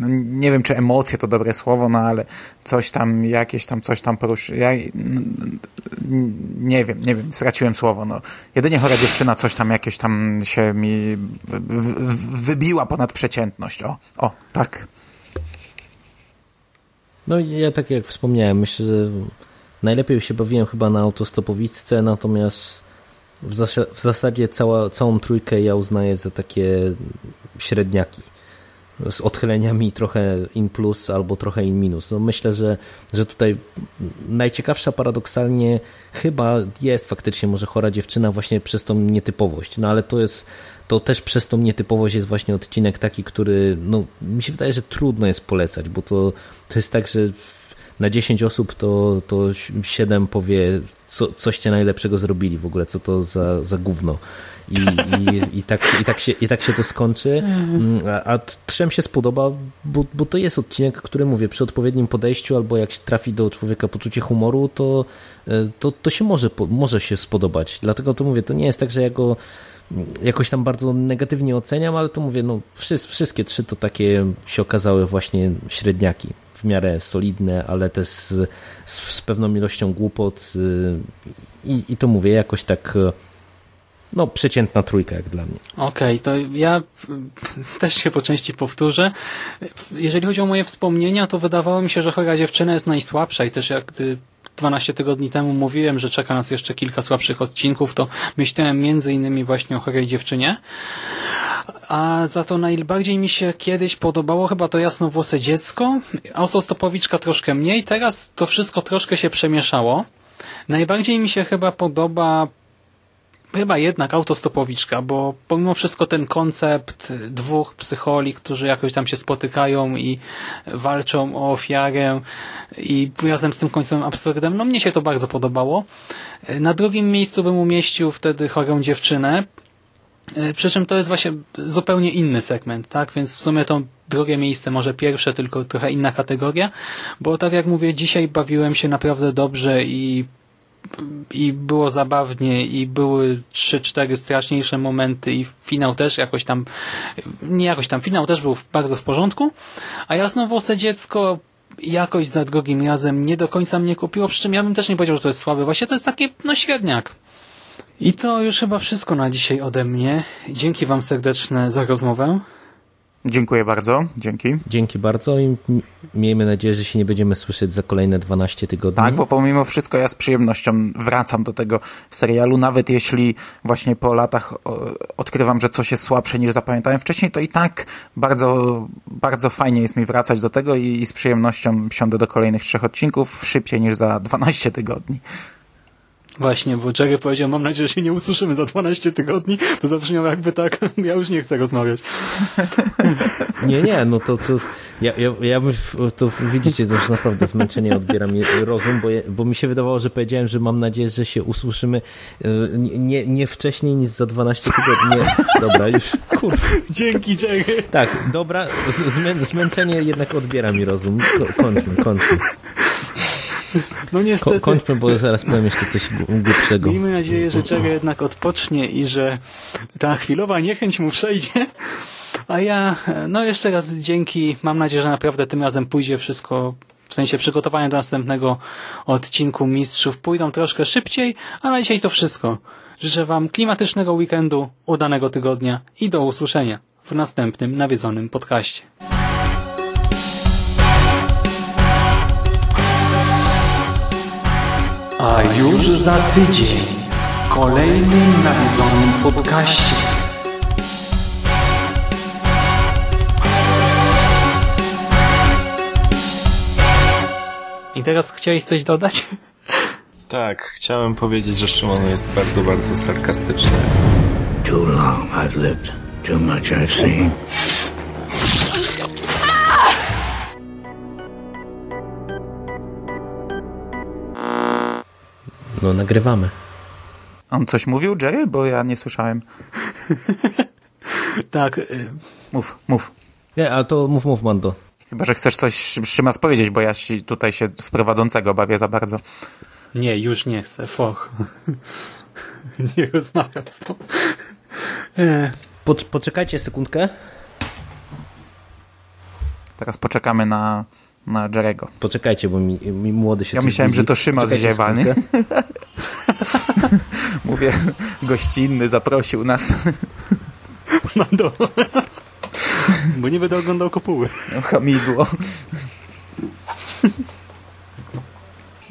no, nie wiem, czy emocje to dobre słowo, no ale coś tam, jakieś tam, coś tam poruszy. Ja, nie wiem, nie wiem, straciłem słowo. No. Jedynie chora dziewczyna coś tam jakieś tam się mi wybiła ponad przeciętność. O, o, tak. No ja tak jak wspomniałem, myślę, że najlepiej się bawiłem chyba na autostopowicce, natomiast w, zas w zasadzie cała, całą trójkę ja uznaję za takie średniaki z odchyleniami trochę in plus albo trochę in minus. No myślę, że, że tutaj najciekawsza paradoksalnie chyba jest faktycznie może chora dziewczyna właśnie przez tą nietypowość, no ale to jest to też przez tą nietypowość jest właśnie odcinek taki, który no mi się wydaje, że trudno jest polecać, bo to, to jest tak, że na 10 osób to, to 7 powie, co, coście najlepszego zrobili w ogóle, co to za, za gówno. I, i, i, tak, i, tak się, I tak się to skończy. Mm, a, a trzem się spodoba, bo, bo to jest odcinek, który mówię, przy odpowiednim podejściu, albo jak trafi do człowieka poczucie humoru, to, e, to, to się może, może się spodobać. Dlatego to mówię, to nie jest tak, że ja go jakoś tam bardzo negatywnie oceniam, ale to mówię, no wszystkie trzy to takie się okazały właśnie średniaki w miarę solidne, ale też z, z, pewną ilością głupot y, i, i to mówię jakoś tak no przeciętna trójka jak dla mnie. Okej, okay, to ja też się po części powtórzę. Jeżeli chodzi o moje wspomnienia, to wydawało mi się, że chora dziewczyna jest najsłabsza i też jak gdy 12 tygodni temu mówiłem, że czeka nas jeszcze kilka słabszych odcinków, to myślałem między innymi właśnie o chorej dziewczynie. A za to najbardziej mi się kiedyś podobało chyba to jasnowłose dziecko, autostopowiczka troszkę mniej, teraz to wszystko troszkę się przemieszało. Najbardziej mi się chyba podoba chyba jednak autostopowiczka, bo pomimo wszystko ten koncept dwóch psycholi, którzy jakoś tam się spotykają i walczą o ofiarę i razem z tym końcowym absurdem, no mnie się to bardzo podobało. Na drugim miejscu bym umieścił wtedy chorą dziewczynę, przy czym to jest właśnie zupełnie inny segment, tak? Więc w sumie to drugie miejsce, może pierwsze, tylko trochę inna kategoria, bo tak jak mówię, dzisiaj bawiłem się naprawdę dobrze i i było zabawnie i były trzy, cztery straszniejsze momenty i finał też jakoś tam, nie jakoś tam, finał też był bardzo w porządku, a jasnowłose dziecko jakoś za drugim razem nie do końca mnie kupiło, przy czym ja bym też nie powiedział, że to jest słabe. Właśnie to jest takie, no średniak. I to już chyba wszystko na dzisiaj ode mnie. Dzięki Wam serdeczne za rozmowę. Dziękuję bardzo, dzięki. Dzięki bardzo i miejmy nadzieję, że się nie będziemy słyszeć za kolejne 12 tygodni. Tak, bo pomimo wszystko ja z przyjemnością wracam do tego serialu, nawet jeśli właśnie po latach odkrywam, że coś jest słabsze niż zapamiętałem wcześniej, to i tak bardzo, bardzo fajnie jest mi wracać do tego i, i z przyjemnością siądę do kolejnych trzech odcinków szybciej niż za 12 tygodni. Właśnie, bo Jerry powiedział, mam nadzieję, że się nie usłyszymy za 12 tygodni, to zabrzmiało jakby tak, ja już nie chcę rozmawiać. Nie, nie, no to, to ja, ja, ja to widzicie, to już naprawdę zmęczenie odbiera mi rozum, bo, bo mi się wydawało, że powiedziałem, że mam nadzieję, że się usłyszymy e, nie, nie wcześniej niż za 12 tygodni. Dobra, już, kurwa. Dzięki, Jerry. Tak, dobra, zmę, zmęczenie jednak odbiera mi rozum. Kończmy, kończmy. No niestety. Ko kończmy, bo zaraz powiem jeszcze coś głupszego. Miejmy nadzieję, że Jerry jednak odpocznie i że ta chwilowa niechęć mu przejdzie. A ja, no jeszcze raz dzięki. Mam nadzieję, że naprawdę tym razem pójdzie wszystko w sensie przygotowania do następnego odcinku Mistrzów pójdą troszkę szybciej, a na dzisiaj to wszystko. Życzę Wam klimatycznego weekendu, udanego tygodnia i do usłyszenia w następnym nawiedzonym podcaście. A już za tydzień w kolejnym nawiedzonym podcaście. I teraz chciałeś coś dodać? Tak, chciałem powiedzieć, że Szymon jest bardzo, bardzo sarkastyczny. Too long I've lived, too much I've seen. No, nagrywamy. On coś mówił, Jerry? Bo ja nie słyszałem. Tak, y, Mów, mów. Nie, ale to mów, mów, Mando. Chyba, że chcesz coś Szymas powiedzieć, bo ja się tutaj się w prowadzącego bawię za bardzo. nie, już nie chcę, foch. nie rozmawiam z tobą. E, Po, poczekajcie sekundkę. Teraz poczekamy na, na Jerego. Poczekajcie, bo mi, mi młody się Ja myślałem, że to nie? sekundkę. Mówię, gościnny zaprosił nas. Mando. Bo nie będę oglądał kopuły. Hamidło.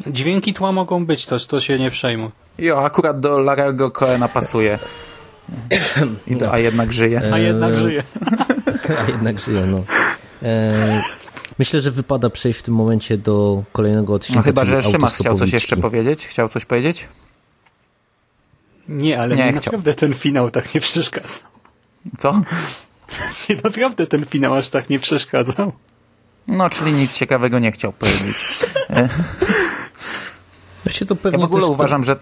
Dźwięki tła mogą być, to, to się nie przejmuj. Jo, akurat do Larego Coena pasuje. I do, a jednak żyje. A jednak żyje. A jednak żyje, no. E, myślę, że wypada przejść w tym momencie do kolejnego odcinka. No chyba, że Szymas chciał coś jeszcze powiedzieć. Chciał coś powiedzieć? Nie, ale Nie nie chciał. naprawdę ten finał tak nie przeszkadzał. Co? Nie naprawdę ten finał aż tak nie przeszkadzał. No, czyli nic ciekawego nie chciał powiedzieć. Ja się to Ja pewnie w ogóle uważam, że...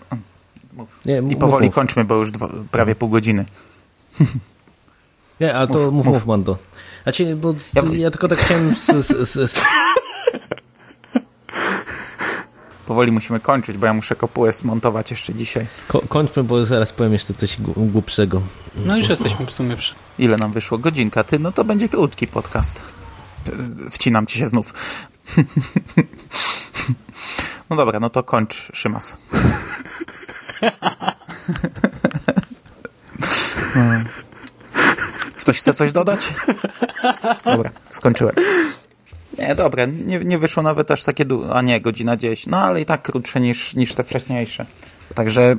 Nie, I mów, powoli mów. kończmy, bo już dwa, prawie pół godziny. Nie, ale to Mów, mów, mów. mów, Mando. Znaczy, bo Ja- ja, tylko tak chciałem... Z, z, z, z, Powoli musimy kończyć, bo ja muszę kopułę smontować jeszcze dzisiaj. ko, kończmy, bo zaraz powiem jeszcze coś gł- głupszego. No już jesteśmy w sumie przy... Ile nam wyszło? Godzinka. Ty, no to będzie krótki podcast. Wcinam ci się znów. No dobra, no to kończ, Szymas. Ktoś chce coś dodać? Dobra, skończyłem. Nie, dobra, nie, nie wyszło nawet aż takie... A nie, godzina 10. No ale i tak krótsze niż, niż te wcześniejsze. Także